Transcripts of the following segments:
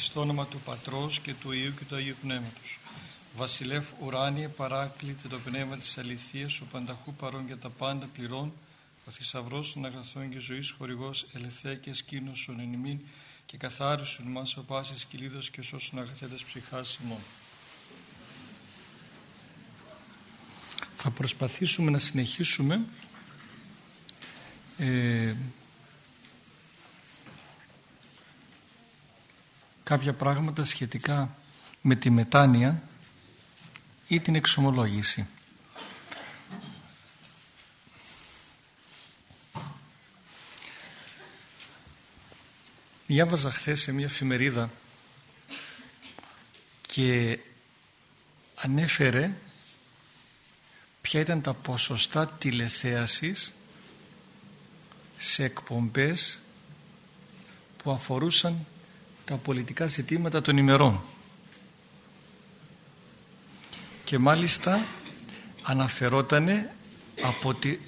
στο όνομα του Πατρός και του Υιού και του Αγίου Πνεύματος. Βασιλεύ ουράνιε παράκλητε το πνεύμα της αληθείας, ο πανταχού παρών για τα πάντα πληρών, ο θησαυρός των αγαθών και ζωής χορηγός ελευθέ και σκήνωσον εν ημίν και καθάρισον μας ο πάσης κυλίδος και σώσον αγαθέτες ψυχάς ημών. Θα προσπαθήσουμε να συνεχίσουμε ε, κάποια πράγματα σχετικά με τη μετάνοια ή την εξομολόγηση. Διάβαζα χθες σε μια εφημερίδα και ανέφερε ποια ήταν τα ποσοστά τηλεθέασης σε εκπομπές που αφορούσαν τα πολιτικά ζητήματα των ημερών. Και μάλιστα αναφερότανε από τη,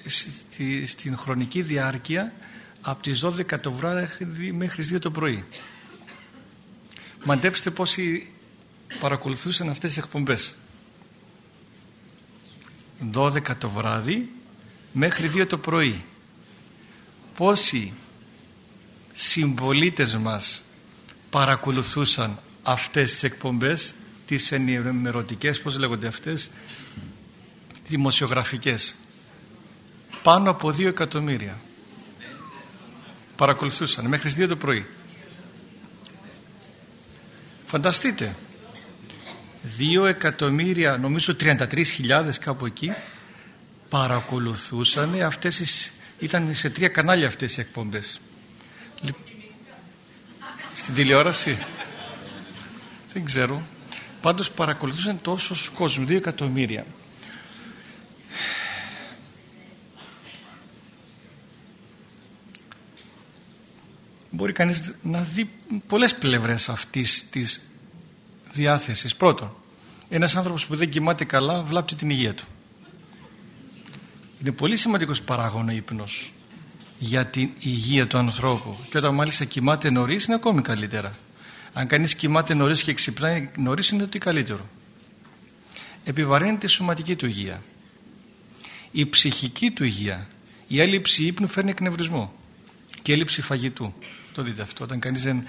στην χρονική διάρκεια από τις 12 το βράδυ μέχρι τις 2 το πρωί. Μαντέψτε πόσοι παρακολουθούσαν αυτές τις εκπομπές. 12 το βράδυ μέχρι 2 το πρωί. Πόσοι συμπολίτες μας παρακολουθούσαν αυτές τις εκπομπές τις ενημερωτικές, πώς λέγονται αυτές δημοσιογραφικές. Πάνω από δύο εκατομμύρια παρακολουθούσαν μέχρι τις 2 το πρωί. Φανταστείτε δύο εκατομμύρια νομίζω 33.000 κάπου εκεί παρακολουθούσαν αυτές τις, ήταν σε τρία κανάλια αυτές οι εκπομπές στην τηλεόραση; Δεν ξέρω. Πάντως παρακολουθούσαν τόσος κόσμο δύο εκατομμύρια. Μπορεί κανείς να δει πολλές πλευρές αυτής της διάθεσης. Πρώτον ένας άνθρωπος που δεν κοιμάται καλά βλάπτει την υγεία του. Είναι πολύ σημαντικός παράγων ο ύπνος για την υγεία του ανθρώπου. Και όταν μάλιστα κοιμάται νωρίς είναι ακόμη καλύτερα. Αν κανείς κοιμάται νωρίς και ξυπνάει νωρίς είναι ότι καλύτερο. Επιβαρύνεται η σωματική του υγεία. Η ψυχική του υγεία. Η έλλειψη ύπνου φέρνει εκνευρισμό και έλλειψη φαγητού. Το δείτε αυτό. Όταν κανείς δεν,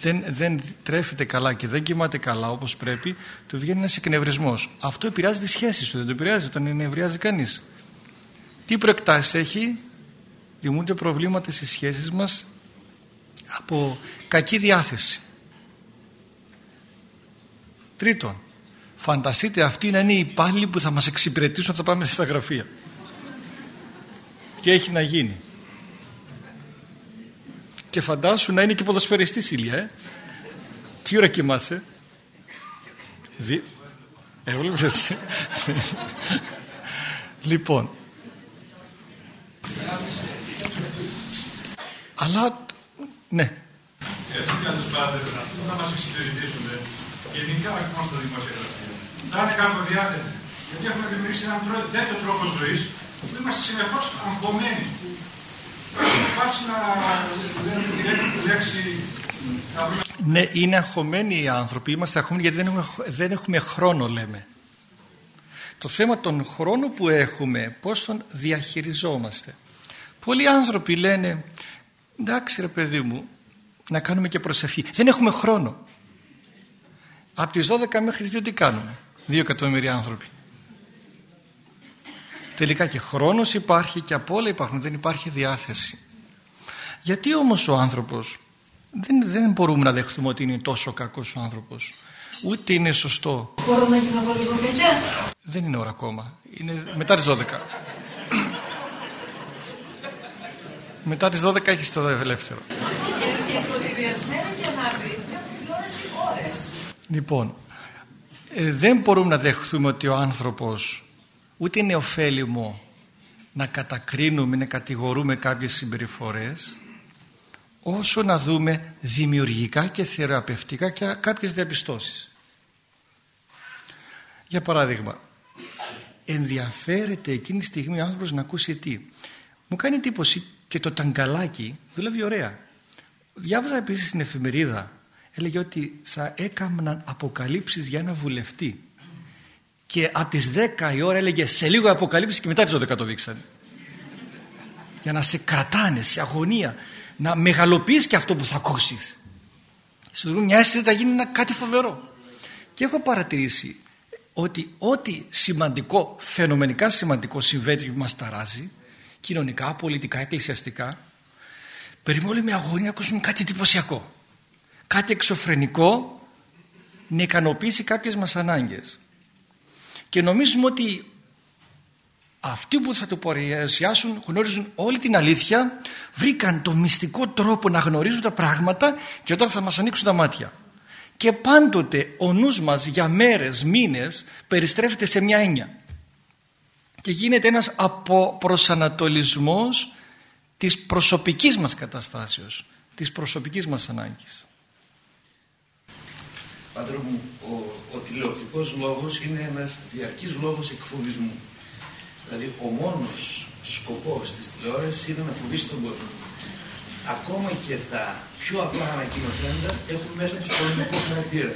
δεν, δεν τρέφεται καλά και δεν κοιμάται καλά όπως πρέπει του βγαίνει ένας εκνευρισμός. Αυτό επηρεάζει τις σχέσεις του δεν το επηρεάζει. Όταν ενευριάζει κανείς. Τι προεκτάσεις έχει; Δημιουργούνται προβλήματα στις σχέσεις μας από κακή διάθεση. Τρίτον, φανταστείτε αυτοί να είναι οι υπάλληλοι που θα μας εξυπηρετήσουν θα πάμε στα γραφεία. Και έχει να γίνει. Και φαντάσου να είναι και ποδοσφαιριστής Ηλία, ε. Τι ώρα κοιμάσαι. Δι... Έβλεπες. λοιπόν, αλλά, ναι. Έτσι και να τους παραδεχτούν να μας εξυπηρετήσουν και ειδικά όχι μόνο στο δημοσιογραφείο. Να είναι κάπου διάθετοι. Γιατί έχουμε δημιουργήσει έναν τέτοιο τρόπο ζωής που είμαστε συνεχώς αγχωμένοι. Υπάρχει να λέμε τη λέξη ναι, είναι αγχωμένοι οι άνθρωποι. Είμαστε αγχωμένοι γιατί δεν έχουμε, δεν έχουμε χρόνο, λέμε. Το θέμα των χρόνων που έχουμε, πώς τον διαχειριζόμαστε. Πολλοί άνθρωποι λένε εντάξει ρε παιδί μου να κάνουμε και προσευχή. Δεν έχουμε χρόνο. Από τις 12 μέχρι τις 2 τι κάνουμε; Δύο εκατομμύρια άνθρωποι. Τελικά και χρόνος υπάρχει και από όλα υπάρχουν. Δεν υπάρχει διάθεση. Γιατί όμως ο άνθρωπος δεν, δεν μπορούμε να δεχθούμε ότι είναι τόσο κακός ο άνθρωπος. Ούτε είναι σωστό. Μπορώ να γίνω λίγο Δεν είναι ώρα ακόμα. Είναι μετά τις 12. Μετά τις 12 έχεις το ελεύθερο. Λοιπόν, ε, δεν μπορούμε να δεχθούμε ότι ο άνθρωπος ούτε είναι ωφέλιμο να κατακρίνουμε, να κατηγορούμε κάποιες συμπεριφορές όσο να δούμε δημιουργικά και θεραπευτικά και κάποιες διαπιστώσεις. Για παράδειγμα, ενδιαφέρεται εκείνη τη στιγμή ο άνθρωπος να ακούσει τι. Μου κάνει εντύπωση και το ταγκαλάκι δουλεύει ωραία. Διάβαζα επίσης στην εφημερίδα έλεγε ότι θα έκαναν αποκαλύψεις για ένα βουλευτή. Και από τις 10 η ώρα έλεγε σε λίγο αποκαλύψεις και μετά τις 12 το δείξανε. Για να σε κρατάνε σε αγωνία να μεγαλοποιείς και αυτό που θα ακούσεις. Σου δίνουν μια αίσθηση ότι θα γίνει ένα κάτι φοβερό. Και έχω παρατηρήσει ότι ό,τι σημαντικό, φαινομενικά σημαντικό συμβαίνει και μας ταράζει κοινωνικά, πολιτικά, εκκλησιαστικά περιμένουμε με αγωνία να ακούσουμε κάτι εντυπωσιακό κάτι εξωφρενικό να ικανοποιήσει κάποιες μας ανάγκες. Και νομίζουμε ότι αυτοί που θα το παρουσιάσουν γνωρίζουν όλη την αλήθεια βρήκαν το μυστικό τρόπο να γνωρίζουν τα πράγματα και τώρα θα μας ανοίξουν τα μάτια. Και πάντοτε ο νους μας για μέρες, μήνες περιστρέφεται σε μια έννοια και γίνεται ένας αποπροσανατολισμός της προσωπικής μας καταστάσεως της προσωπικής μας ανάγκης. Πάντρο μου, ο, ο τηλεοπτικός λόγος είναι ένας διαρκής λόγος εκφοβισμού. Δηλαδή ο μόνος σκοπός της τηλεόρασης είναι να φοβήσει τον κόσμο. Ακόμα και τα πιο απλά ανακοινωθέντα έχουν μέσα τους πολεμικό χαρακτήρα.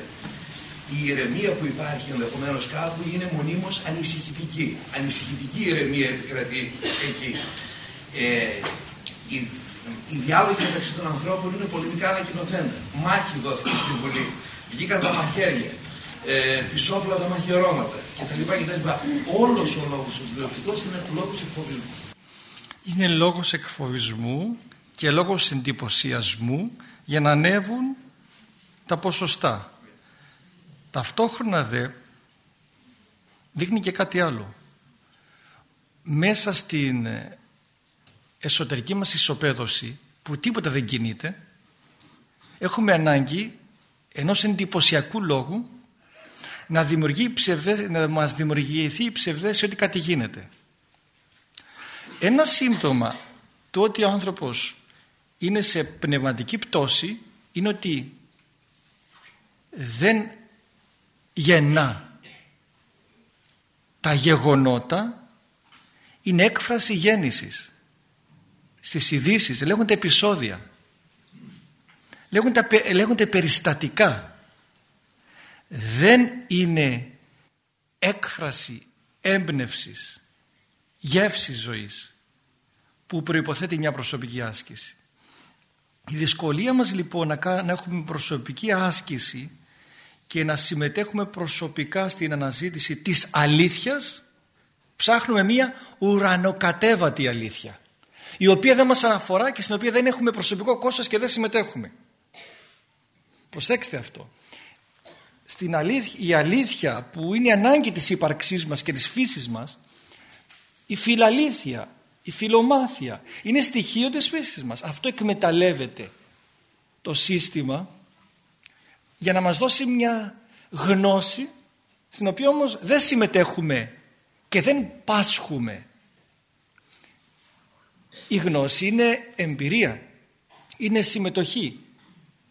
Η ηρεμία που υπάρχει ενδεχομένως κάπου είναι μονίμως ανησυχητική. Ανησυχητική ηρεμία επικρατεί εκεί. Ε, οι, οι διάλογοι μεταξύ των ανθρώπων είναι πολεμικά ανακοινωθέντα. Μάχη δόθηκε στη Βουλή. Βγήκαν τα μαχαίρια. Ε, πισόπλα τα μαχαιρώματα κτλ. κτλ. Όλος ο λόγος ο είναι λόγος εκφοβισμού. Είναι λόγος εκφοβισμού και λόγω εντυπωσιασμού για να ανέβουν τα ποσοστά. Ταυτόχρονα δε δείχνει και κάτι άλλο. Μέσα στην εσωτερική μας ισοπαίδωση που τίποτα δεν κινείται έχουμε ανάγκη ενός εντυπωσιακού λόγου να, δημιουργεί να μας δημιουργηθεί η ψευδέση ότι κάτι γίνεται. Ένα σύμπτωμα του ότι ο άνθρωπος είναι σε πνευματική πτώση είναι ότι δεν γεννά. Τα γεγονότα είναι έκφραση γέννησης. Στις ειδήσεις λέγονται επεισόδια. Λέγονται, λέγονται περιστατικά. Δεν είναι έκφραση έμπνευσης γεύσης ζωής που προϋποθέτει μια προσωπική άσκηση. Η δυσκολία μας λοιπόν να έχουμε προσωπική άσκηση και να συμμετέχουμε προσωπικά στην αναζήτηση της αλήθειας ψάχνουμε μία ουρανοκατέβατη αλήθεια η οποία δεν μας αναφορά και στην οποία δεν έχουμε προσωπικό κόστος και δεν συμμετέχουμε. Προσέξτε αυτό. Στην αλήθεια, η αλήθεια που είναι η ανάγκη της ύπαρξής μας και της φύσης μας η φιλαλήθεια, η φιλομάθεια είναι στοιχείο της φύσης μας. Αυτό εκμεταλλεύεται το σύστημα για να μας δώσει μια γνώση στην οποία όμως δεν συμμετέχουμε και δεν πάσχουμε. Η γνώση είναι εμπειρία, είναι συμμετοχή.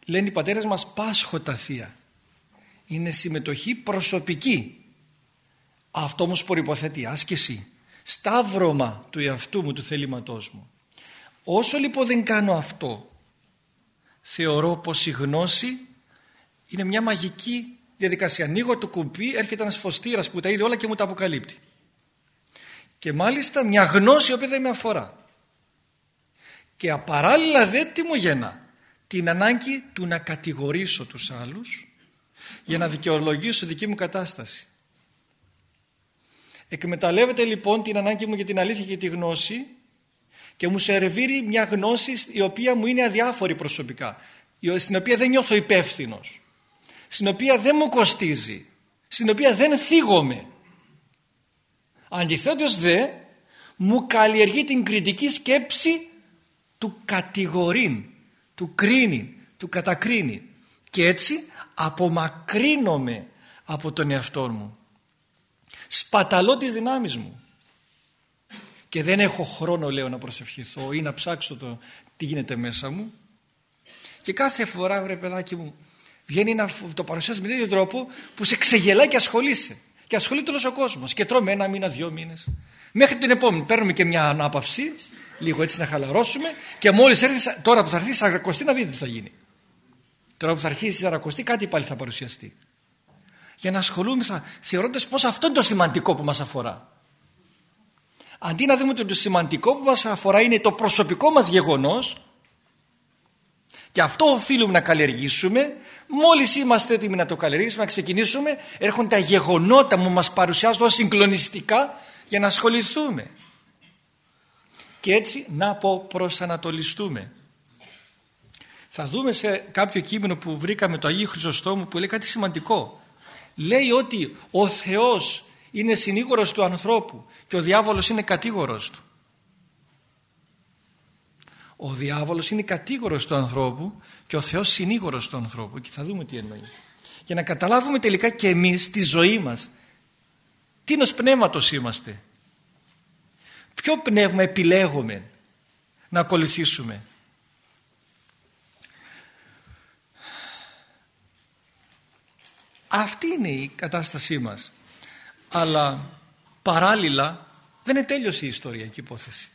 Λένε οι πατέρες μας πάσχοτα θεία. Είναι συμμετοχή προσωπική. Αυτό όμως προϋποθέτει άσκηση σταύρωμα του εαυτού μου, του θελήματός μου. Όσο λοιπόν δεν κάνω αυτό, θεωρώ πως η γνώση είναι μια μαγική διαδικασία. Ανοίγω το κουμπί, έρχεται ένας φωστήρας που τα είδε όλα και μου τα αποκαλύπτει. Και μάλιστα μια γνώση η οποία δεν με αφορά. Και απαράλληλα δεν τι μου γεννά. Την ανάγκη του να κατηγορήσω τους άλλους για να δικαιολογήσω δική μου κατάσταση. Εκμεταλλεύεται λοιπόν την ανάγκη μου για την αλήθεια και τη γνώση και μου σερβίρει μια γνώση η οποία μου είναι αδιάφορη προσωπικά, στην οποία δεν νιώθω υπεύθυνος, στην οποία δεν μου κοστίζει, στην οποία δεν θίγομαι. Αντιθέτως δε μου καλλιεργεί την κριτική σκέψη του κατηγορήν, του κρίνει, του κατακρίνει. Και έτσι απομακρύνομαι από τον εαυτό μου. Σπαταλώ τις δυνάμεις μου. Και δεν έχω χρόνο λέω να προσευχηθώ ή να ψάξω το τι γίνεται μέσα μου. Και κάθε φορά βρε παιδάκι μου βγαίνει να το παρουσιάσει με τέτοιο τρόπο που σε ξεγελάει και ασχολείσαι. Και ασχολείται όλος ο κόσμος. Και τρώμε ένα μήνα, δύο μήνες. Μέχρι την επόμενη. Παίρνουμε και μια ανάπαυση λίγο έτσι να χαλαρώσουμε. Και μόλις έρθει τώρα που θα έρθει σαν να δείτε τι θα γίνει. Τώρα που θα αρχίσει η Σαρακοστή κάτι πάλι θα παρουσιαστεί. Για να ασχολούμεθα θεωρώντας πως αυτό είναι το σημαντικό που μας αφορά. Αντί να δούμε ότι το σημαντικό που μας αφορά είναι το προσωπικό μας γεγονός και αυτό οφείλουμε να καλλιεργήσουμε μόλις είμαστε έτοιμοι να το καλλιεργήσουμε να ξεκινήσουμε έρχονται τα γεγονότα που μας παρουσιάζουν ως συγκλονιστικά για να ασχοληθούμε και έτσι να προσανατολιστούμε. Θα δούμε σε κάποιο κείμενο που βρήκαμε το Αγίου Χρυσοστόμου που λέει κάτι σημαντικό. Λέει ότι ο Θεός είναι συνήγορος του ανθρώπου και ο διάβολος είναι κατήγορος του. Ο διάβολος είναι κατήγορος του ανθρώπου και ο Θεός συνήγορος του ανθρώπου και θα δούμε τι εννοεί. Για να καταλάβουμε τελικά και εμείς τη ζωή μας. Τι νος πνεύματος είμαστε. Ποιο πνεύμα επιλέγουμε να ακολουθήσουμε; Αυτή είναι η κατάστασή μας. Αλλά παράλληλα δεν είναι τέλειωσε η ιστοριακή υπόθεση.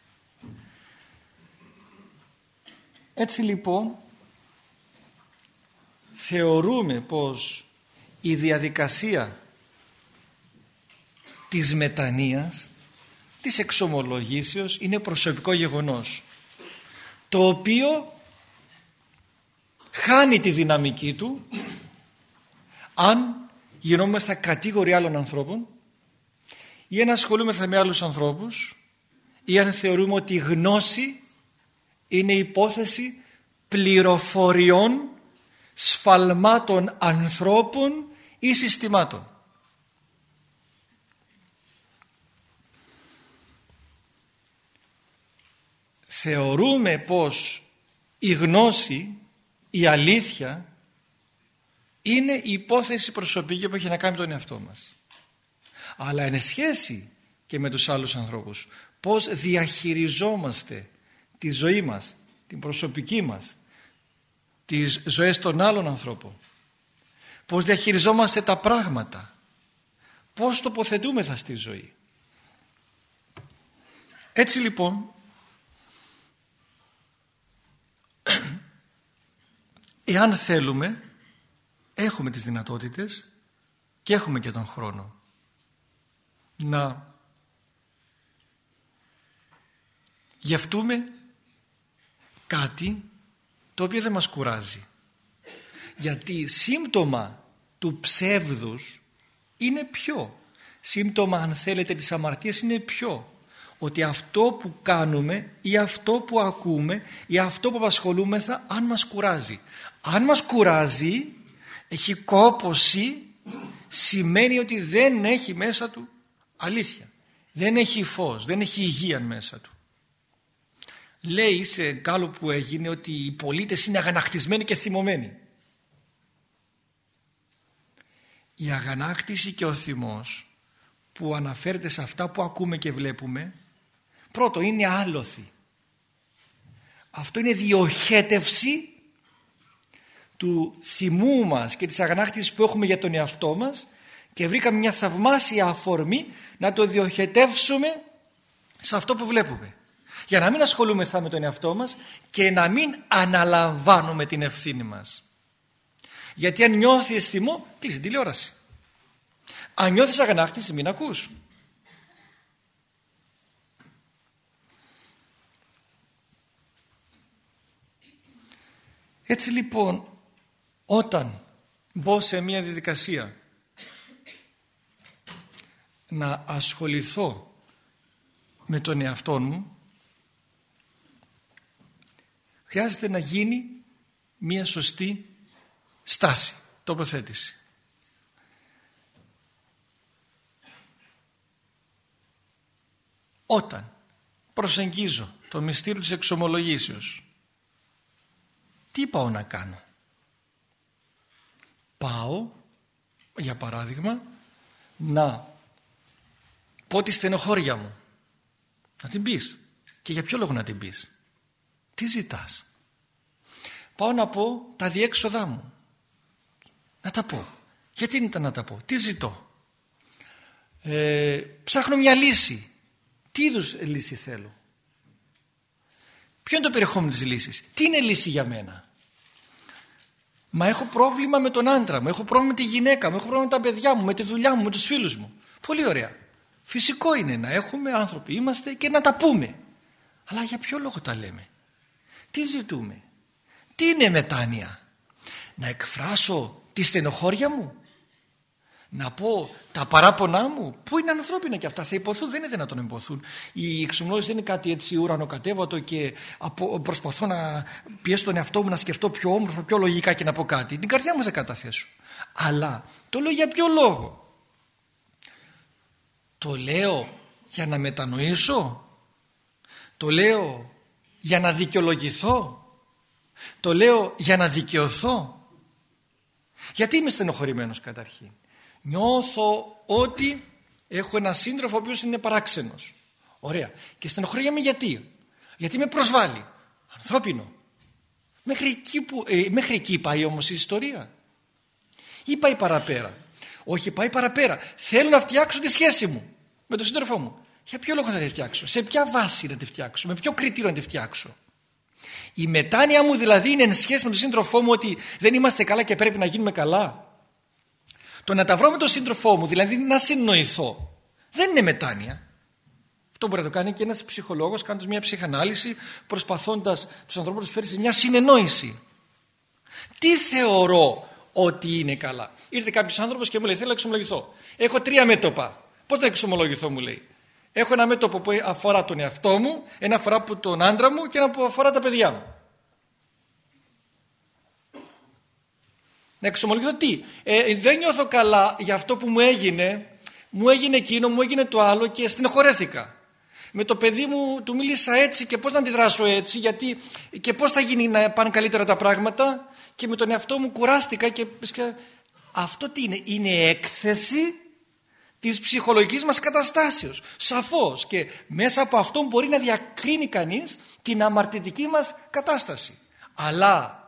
Έτσι λοιπόν θεωρούμε πως η διαδικασία της μετανοίας της εξομολογήσεως είναι προσωπικό γεγονός το οποίο χάνει τη δυναμική του αν γινόμεθα κατήγοροι άλλων ανθρώπων ή αν ασχολούμεθα με άλλους ανθρώπους ή αν θεωρούμε ότι η γνώση είναι υπόθεση πληροφοριών σφαλμάτων ανθρώπων ή συστημάτων. Θεωρούμε πως η γνώση, η αλήθεια είναι η υπόθεση προσωπική που έχει να κάνει με τον εαυτό μας. Αλλά είναι σχέση και με τους άλλους ανθρώπους. Πώς διαχειριζόμαστε τη ζωή μας, την προσωπική μας, τις ζωές των άλλων ανθρώπων. Πώς διαχειριζόμαστε τα πράγματα. Πώς τοποθετούμεθα στη ζωή. Έτσι λοιπόν, εάν θέλουμε, έχουμε τις δυνατότητες και έχουμε και τον χρόνο να γευτούμε κάτι το οποίο δεν μας κουράζει. Γιατί σύμπτωμα του ψεύδους είναι πιο. Σύμπτωμα αν θέλετε της αμαρτίας είναι πιο. Ότι αυτό που κάνουμε ή αυτό που ακούμε ή αυτό που απασχολούμεθα αν μας κουράζει. Αν μας κουράζει έχει κόποση σημαίνει ότι δεν έχει μέσα του αλήθεια. Δεν έχει φως, δεν έχει υγεία μέσα του λέει σε κάλο που έγινε ότι οι πολίτες είναι αγανακτισμένοι και θυμωμένοι. Η αγανάκτηση και ο θυμός που αναφέρεται σε αυτά που ακούμε και βλέπουμε πρώτο είναι άλοθη. Αυτό είναι διοχέτευση του θυμού μας και της αγανάκτησης που έχουμε για τον εαυτό μας και βρήκαμε μια θαυμάσια αφορμή να το διοχετεύσουμε σε αυτό που βλέπουμε για να μην ασχολούμεθα με τον εαυτό μας και να μην αναλαμβάνουμε την ευθύνη μας. Γιατί αν νιώθεις θυμό, κλείσει την τηλεόραση. Αν νιώθεις αγανάκτηση, μην ακούς. Έτσι λοιπόν, όταν μπω σε μια διαδικασία να ασχοληθώ με τον εαυτό μου χρειάζεται να γίνει μία σωστή στάση, τοποθέτηση. Όταν προσεγγίζω το μυστήριο της εξομολογήσεως τι πάω να κάνω; Πάω, για παράδειγμα, να πω τη στενοχώρια μου. Να την πεις. Και για ποιο λόγο να την πεις; Τι ζητάς; Πάω να πω τα διέξοδά μου. Να τα πω. Γιατί είναι να τα πω; Τι ζητώ; Ε, ψάχνω μια λύση. Τι είδους λύση θέλω; Ποιο είναι το περιεχόμενο της λύσης; Τι είναι λύση για μένα; Μα έχω πρόβλημα με τον άντρα μου, έχω πρόβλημα με τη γυναίκα μου, έχω πρόβλημα με τα παιδιά μου, με τη δουλειά μου, με τους φίλους μου. Πολύ ωραία. Φυσικό είναι να έχουμε άνθρωποι είμαστε και να τα πούμε. Αλλά για ποιο λόγο τα λέμε; Τι ζητούμε; Τι είναι μετάνοια; Να εκφράσω τη στενοχώρια μου; Να πω τα παράπονά μου; Πού είναι ανθρώπινα και αυτά; Θα υποθούν. Δεν είναι δυνατόν να υποθούν. Η εξομολόγηση δεν είναι κάτι έτσι ουρανοκατέβατο και προσπαθώ να πιέσω τον εαυτό μου να σκεφτώ πιο όμορφα, πιο λογικά και να πω κάτι. Την καρδιά μου δεν καταθέσω. Αλλά το λέω για ποιο λόγο; Το λέω για να μετανοήσω. Το λέω για να δικαιολογηθώ. Το λέω για να δικαιωθώ. Γιατί είμαι στενοχωρημένος καταρχήν. Νιώθω ότι έχω ένα σύντροφο ο οποίος είναι παράξενος. Ωραία. Και στενοχωριέμαι γιατί; Γιατί με προσβάλλει. Ανθρώπινο. Μέχρι εκεί, που, ε, μέχρι εκεί πάει όμως η ιστορία. Ή πάει παραπέρα. Όχι πάει παραπέρα. Θέλω να φτιάξω τη σχέση μου με τον σύντροφό μου. Για ποιο λόγο θα τη φτιάξω, σε ποια βάση να τη φτιάξω, με ποιο κριτήριο να τη φτιάξω; Η μετάνοια μου δηλαδή είναι εν σχέση με τον σύντροφό μου ότι δεν είμαστε καλά και πρέπει να γίνουμε καλά. Το να τα βρω με τον σύντροφό μου, δηλαδή να συνοηθώ, δεν είναι μετάνοια. Αυτό μπορεί να το κάνει και ένας ψυχολόγος κάνοντας μια ψυχανάλυση, προσπαθώντας τους ανθρώπους να τους φέρει σε μια συνεννόηση. Τι θεωρώ ότι είναι καλά; Ήρθε κάποιος άνθρωπος και μου λέει: Θέλω να εξομολογηθώ. Έχω τρία μέτωπα. Πώς να εξομολογηθώ, μου λέει. Έχω ένα μέτωπο που αφορά τον εαυτό μου, ένα αφορά τον άντρα μου και ένα που αφορά τα παιδιά μου. Να εξομολογηθώ τι. Ε, δεν νιώθω καλά για αυτό που μου έγινε. Μου έγινε εκείνο, μου έγινε το άλλο και στενοχωρέθηκα. Με το παιδί μου του μίλησα έτσι και πώς να αντιδράσω έτσι γιατί και πώς θα γίνει να πάνε καλύτερα τα πράγματα και με τον εαυτό μου κουράστηκα και αυτό τι είναι. Είναι έκθεση; Της ψυχολογικής μας καταστάσεως. Σαφώς και μέσα από αυτό μπορεί να διακρίνει κανείς την αμαρτητική μας κατάσταση. Αλλά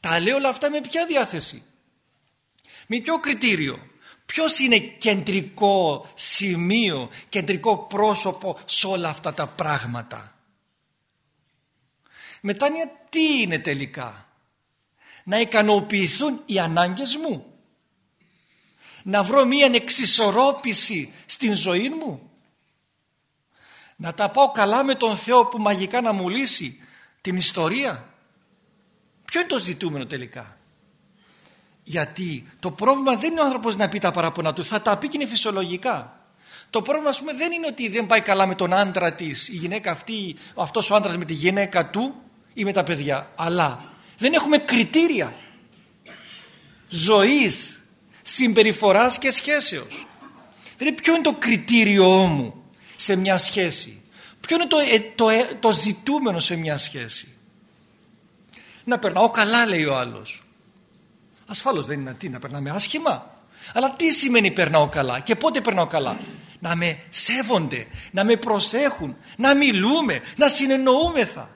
τα λέω όλα αυτά με ποια διάθεση; Με ποιο κριτήριο; Ποιος είναι κεντρικό σημείο, κεντρικό πρόσωπο σε όλα αυτά τα πράγματα; Μετάνοια τι είναι τελικά; Να ικανοποιηθούν οι ανάγκες μου να βρω μία εξισορρόπηση στην ζωή μου. Να τα πάω καλά με τον Θεό που μαγικά να μου λύσει την ιστορία. Ποιο είναι το ζητούμενο τελικά; Γιατί το πρόβλημα δεν είναι ο άνθρωπος να πει τα παράπονα του θα τα πει και είναι φυσιολογικά. Το πρόβλημα ας πούμε δεν είναι ότι δεν πάει καλά με τον άντρα της η γυναίκα αυτή αυτός ο άντρας με τη γυναίκα του ή με τα παιδιά. Αλλά δεν έχουμε κριτήρια ζωής συμπεριφοράς και σχέσεως. Δηλαδή ποιο είναι το κριτήριό μου σε μια σχέση; Ποιο είναι το, ε, το, ε, το ζητούμενο σε μια σχέση; Να περνάω καλά λέει ο άλλος. Ασφάλως δεν είναι τι να περνάμε άσχημα. Αλλά τι σημαίνει περνάω καλά και πότε περνάω καλά; Να με σέβονται, να με προσέχουν, να μιλούμε, να συνεννοούμεθα.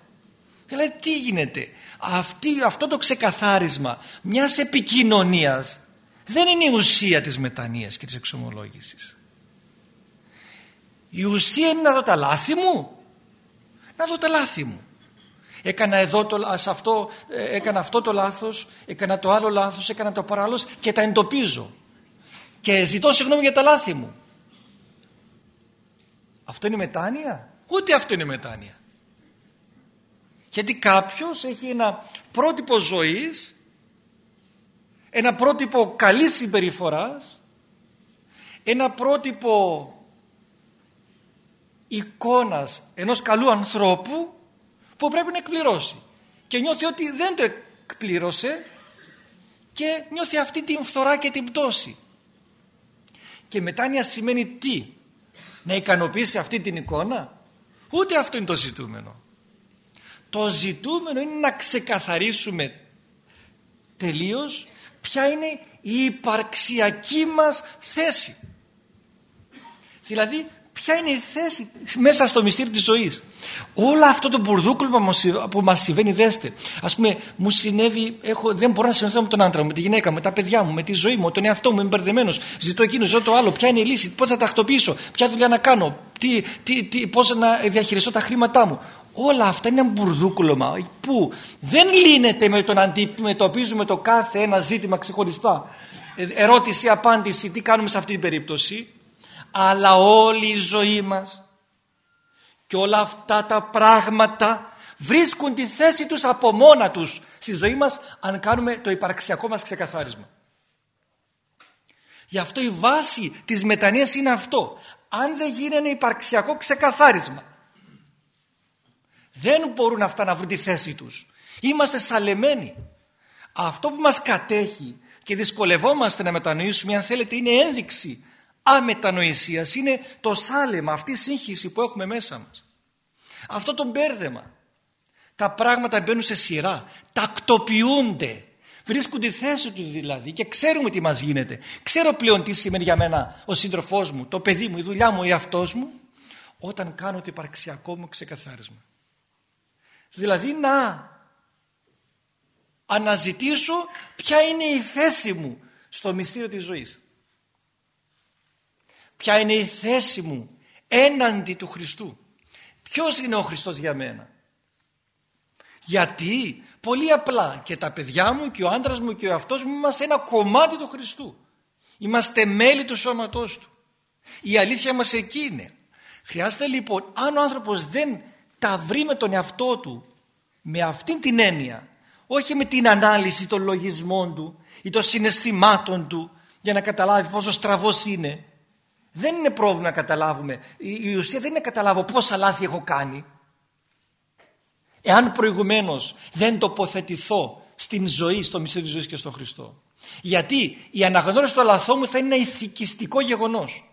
Δηλαδή τι γίνεται; Αυτή, αυτό το ξεκαθάρισμα μιας επικοινωνίας δεν είναι η ουσία της μετανοίας και της εξομολόγησης. Η ουσία είναι να δω τα λάθη μου. Να δω τα λάθη μου. Έκανα εδώ το, αυτό, ε, έκανα αυτό το λάθος, έκανα το άλλο λάθος, έκανα το παράλληλος και τα εντοπίζω. Και ζητώ συγγνώμη για τα λάθη μου. Αυτό είναι μετάνοια; Ούτε αυτό είναι μετάνοια. Γιατί κάποιος έχει ένα πρότυπο ζωής ένα πρότυπο καλής συμπεριφοράς ένα πρότυπο εικόνας ενός καλού ανθρώπου που πρέπει να εκπληρώσει. Και νιώθει ότι δεν το εκπλήρωσε και νιώθει αυτή την φθορά και την πτώση. Και μετάνοια σημαίνει τι να ικανοποιήσει αυτή την εικόνα; Ούτε αυτό είναι το ζητούμενο. Το ζητούμενο είναι να ξεκαθαρίσουμε τελείως ποια είναι η υπαρξιακή μας θέση. Δηλαδή ποια είναι η θέση μέσα στο μυστήριο της ζωής. Όλο αυτό το μπουρδούκλημα που μας συμβαίνει δέστε. Ας πούμε μου συνέβη, έχω, δεν μπορώ να συνεχθώ με τον άντρα μου, με τη γυναίκα μου, με τα παιδιά μου, με τη ζωή μου, με τον εαυτό μου, είμαι μπερδεμένος. Ζητώ εκείνο, ζητώ το άλλο. Ποια είναι η λύση, πώς θα τακτοποιήσω, ποια δουλειά να κάνω, τι, τι, τι, πώς να διαχειριστώ τα χρήματά μου. Όλα αυτά είναι ένα μπουρδούκουλωμα που δεν λύνεται με το να αντιμετωπίζουμε το κάθε ένα ζήτημα ξεχωριστά. Ε, ερώτηση, απάντηση, τι κάνουμε σε αυτή την περίπτωση. Αλλά όλη η ζωή μας και όλα αυτά τα πράγματα βρίσκουν τη θέση τους από μόνα τους στη ζωή μας αν κάνουμε το υπαρξιακό μας ξεκαθάρισμα. Γι' αυτό η βάση της μετανοίας είναι αυτό. Αν δεν γίνει ένα υπαρξιακό ξεκαθάρισμα δεν μπορούν αυτά να βρουν τη θέση τους. Είμαστε σαλεμένοι. Αυτό που μας κατέχει και δυσκολευόμαστε να μετανοήσουμε αν θέλετε είναι ένδειξη αμετανοησίας. Είναι το σάλεμα, αυτή η σύγχυση που έχουμε μέσα μας. Αυτό το μπέρδεμα. Τα πράγματα μπαίνουν σε σειρά, τακτοποιούνται, βρίσκουν τη θέση τους δηλαδή και ξέρουμε τι μας γίνεται. Ξέρω πλέον τι σημαίνει για μένα ο σύντροφός μου, το παιδί μου, η δουλειά μου, ο εαυτός μου όταν κάνω το υπαρξιακό μου ξεκαθάρισμα. Δηλαδή να αναζητήσω ποια είναι η θέση μου στο μυστήριο της ζωής. Ποια είναι η θέση μου έναντι του Χριστού. Ποιος είναι ο Χριστός για μένα. Γιατί πολύ απλά και τα παιδιά μου και ο άντρας μου και ο αυτός μου είμαστε ένα κομμάτι του Χριστού. Είμαστε μέλη του σώματός του. Η αλήθεια μας εκεί είναι. Χρειάζεται λοιπόν αν ο άνθρωπος δεν τα βρει με τον εαυτό του με αυτήν την έννοια όχι με την ανάλυση των λογισμών του ή των συναισθημάτων του για να καταλάβει πόσο στραβός είναι. Δεν είναι πρόβλημα να καταλάβουμε. Η ουσία δεν είναι να καταλάβω πόσα λάθη έχω κάνει. Εάν προηγουμένως δεν τοποθετηθώ στην ζωή, στο μισό της ζωής και στον Χριστό. Γιατί η αναγνώριση του λαθό μου θα είναι ένα ηθικιστικό γεγονός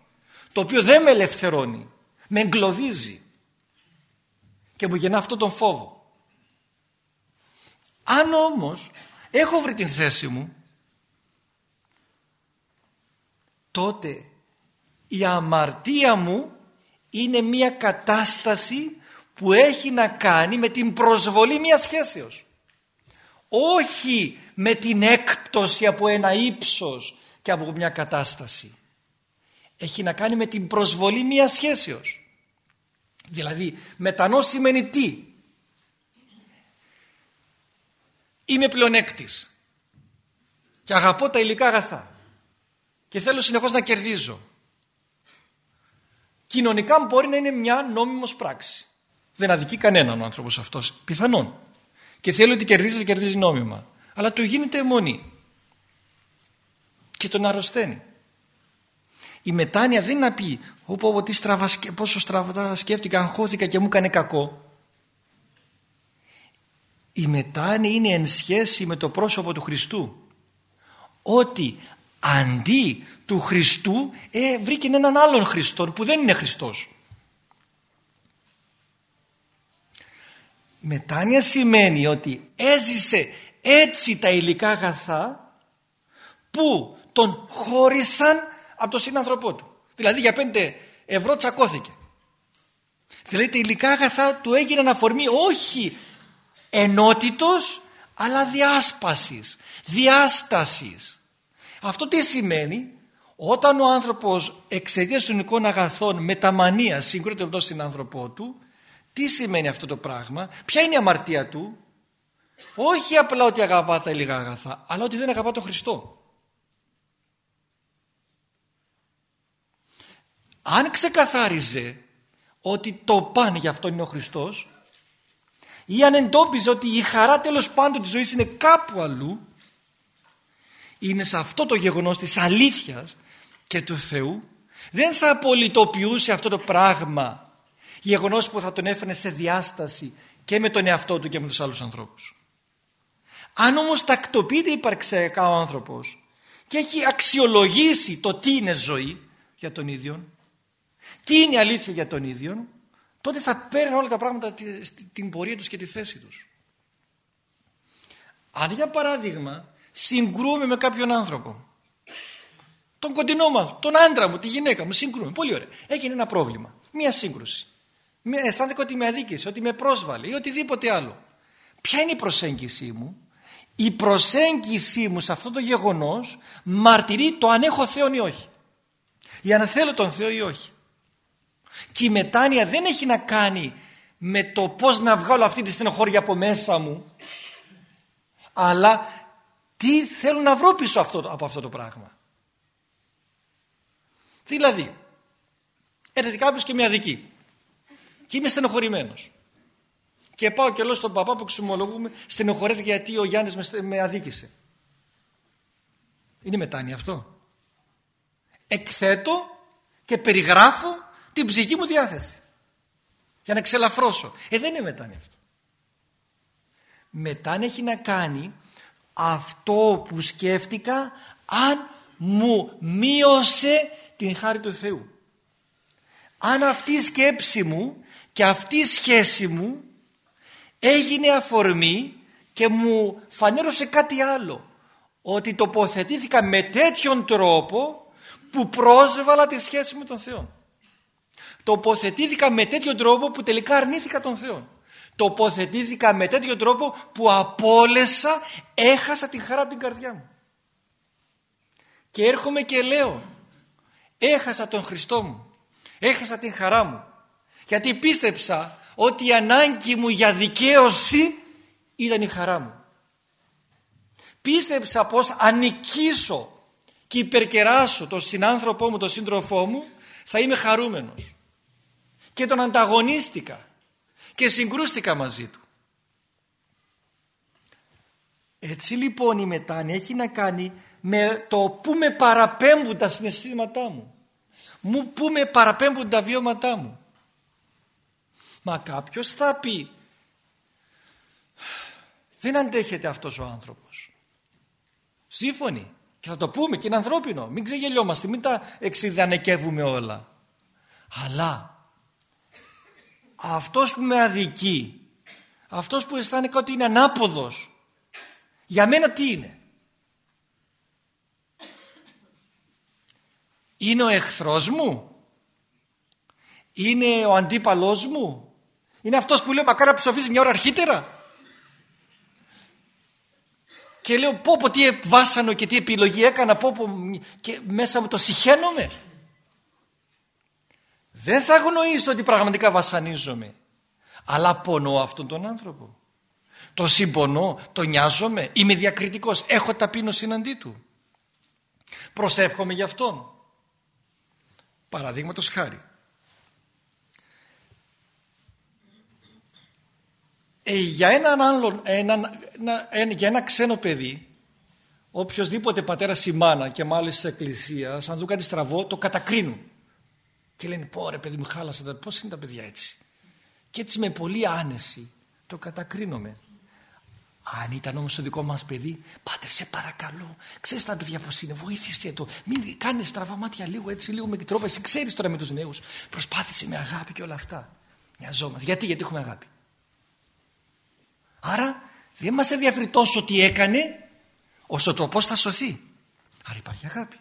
το οποίο δεν με ελευθερώνει με εγκλωβίζει και μου γεννά αυτό τον φόβο αν όμως έχω βρει την θέση μου τότε η αμαρτία μου είναι μια κατάσταση που έχει να κάνει με την προσβολή μιας σχέσεως. Όχι με την έκπτωση από ένα ύψος και από μια κατάσταση. Έχει να κάνει με την προσβολή μιας σχέσεως. Δηλαδή μετανό σημαίνει τι; Είμαι πλεονέκτης και αγαπώ τα υλικά αγαθά και θέλω συνεχώς να κερδίζω. Κοινωνικά μπορεί να είναι μια νόμιμος πράξη. Δεν αδικεί κανέναν ο άνθρωπος αυτός. Πιθανόν. Και θέλει ότι κερδίζει, το κερδίζει νόμιμα. Αλλά του γίνεται αιμονή. Και τον αρρωσταίνει. Η μετάνοια δεν είναι να πει όπου, τι στραβα, πόσο στραβά σκέφτηκα, αγχώθηκα και μου έκανε κακό. Η μετάνοια είναι εν σχέση με το πρόσωπο του Χριστού. Ότι αντί του Χριστού ε, βρήκε έναν άλλον Χριστό που δεν είναι Χριστός. Μετάνοια σημαίνει ότι έζησε έτσι τα υλικά αγαθά που τον χώρισαν από τον συνάνθρωπό του. Δηλαδή για πέντε ευρώ τσακώθηκε. Δηλαδή τα υλικά αγαθά του έγιναν αφορμή όχι ενότητος αλλά διάσπασης, διάστασης. Αυτό τι σημαίνει; Όταν ο άνθρωπος εξαιτίας των εικόνων αγαθών με τα μανία συγκρούεται με τον συνάνθρωπό του τι σημαίνει αυτό το πράγμα, ποια είναι η αμαρτία του; Όχι απλά ότι αγαπά τα λίγα αγαθά αλλά ότι δεν αγαπά τον Χριστό. Αν ξεκαθάριζε ότι το παν για αυτό είναι ο Χριστός ή αν εντόπιζε ότι η χαρά τέλος πάντων της ζωής είναι κάπου αλλού είναι σε αυτό το γεγονός της αλήθειας και του Θεού δεν θα απολυτοποιούσε αυτό το πράγμα γεγονός που θα τον έφερνε σε διάσταση και με τον εαυτό του και με τους άλλους ανθρώπους. Αν όμως τακτοποιείται υπαρξιακά ο άνθρωπος και έχει αξιολογήσει το τι είναι ζωή για τον ίδιο, τι είναι αλήθεια για τον ίδιο, τότε θα παίρνουν όλα τα πράγματα την πορεία τους και τη θέση τους. Αν για παράδειγμα συγκρούμε με κάποιον άνθρωπο, τον κοντινό μου, τον άντρα μου, τη γυναίκα μου, συγκρούμε, πολύ ωραία. Έγινε ένα πρόβλημα, μία σύγκρουση. Αισθάνεται ότι με αδίκησε, ότι με πρόσβαλε ή οτιδήποτε άλλο. Ποια είναι η προσέγγιση μου; Η προσέγγιση μου σε αυτό το γεγονός μαρτυρεί το αν έχω Θεό ή όχι. Ή αν θέλω τον Θεό ή όχι. Και η μετάνοια δεν έχει να κάνει με το πώς να βγάλω αυτή τη στενοχώρια από μέσα μου αλλά τι θέλω να βρω πίσω αυτό, από αυτό το πράγμα. Δηλαδή, έρχεται κάποιος και με αδική και είμαι στενοχωρημένος. Και πάω και λέω στον παπά που ξυμολογούμε στενοχωρέθηκε γιατί ο Γιάννης με αδίκησε. Είναι μετάνοια αυτό. Εκθέτω και περιγράφω την ψυχή μου διάθεση. Για να ξελαφρώσω. Ε δεν είναι μετάνοια αυτό. Μετάνοια έχει να κάνει αυτό που σκέφτηκα αν μου μείωσε την χάρη του Θεού. Αν αυτή η σκέψη μου και αυτή η σχέση μου έγινε αφορμή και μου φανέρωσε κάτι άλλο. Ότι τοποθετήθηκα με τέτοιον τρόπο που πρόσβαλα τη σχέση με τον Θεό. Τοποθετήθηκα με τέτοιον τρόπο που τελικά αρνήθηκα τον Θεό. Τοποθετήθηκα με τέτοιον τρόπο που απόλεσα, έχασα την χαρά από την καρδιά μου. Και έρχομαι και λέω, έχασα τον Χριστό μου, έχασα την χαρά μου. Γιατί πίστεψα ότι η ανάγκη μου για δικαίωση ήταν η χαρά μου. Πίστεψα πως αν νικήσω και υπερκεράσω τον συνάνθρωπό μου, τον σύντροφό μου, θα είμαι χαρούμενος. Και τον ανταγωνίστηκα και συγκρούστηκα μαζί του. Έτσι λοιπόν η μετάνοια έχει να κάνει με το που με παραπέμπουν τα συναισθήματά μου. Μου που με παραπέμπουν τα βιώματά μου. Μα κάποιος θα πει δεν αντέχεται αυτός ο άνθρωπος. Σύμφωνοι. Και θα το πούμε και είναι ανθρώπινο. Μην ξεγελιόμαστε, μην τα εξειδανεκεύουμε όλα. Αλλά αυτός που με αδικεί, αυτός που αισθάνεται ότι είναι ανάποδος, για μένα τι είναι; Είναι ο εχθρός μου; Είναι ο αντίπαλός μου; Είναι αυτός που λέω μακάρι να ψοφήσει μια ώρα αρχίτερα. Και λέω πω πω τι βάσανο και τι επιλογή έκανα πω πω και μέσα μου το συχαίνομαι. Δεν θα γνωρίσω ότι πραγματικά βασανίζομαι. Αλλά πονώ αυτόν τον άνθρωπο. Το συμπονώ, το νοιάζομαι, είμαι διακριτικός, έχω ταπείνωση συναντί του. Προσεύχομαι γι' αυτόν. Παραδείγματος χάρη. Ε, για έναν άλλον, έναν, ένα, για ένα ξένο παιδί, οποιοδήποτε πατέρα ή μάνα και μάλιστα εκκλησίας, αν δουν κάτι στραβό, το κατακρίνουν. Και λένε, πω ρε παιδί μου χάλασε, πώς είναι τα παιδιά έτσι; Και έτσι με πολύ άνεση το κατακρίνουμε. Αν ήταν όμως το δικό μας παιδί, πάτερ σε παρακαλώ, ξέρεις τα παιδιά πώς είναι, βοήθησε το, μην κάνεις στραβά μάτια λίγο έτσι, λίγο με τρόπο, εσύ ξέρεις τώρα με τους νέους, προσπάθησε με αγάπη και όλα αυτά. Μοιαζόμαστε. Γιατί, γιατί έχουμε αγάπη; Άρα δεν μας ενδιαφέρει τόσο τι έκανε όσο το πώς θα σωθεί. Άρα υπάρχει αγάπη.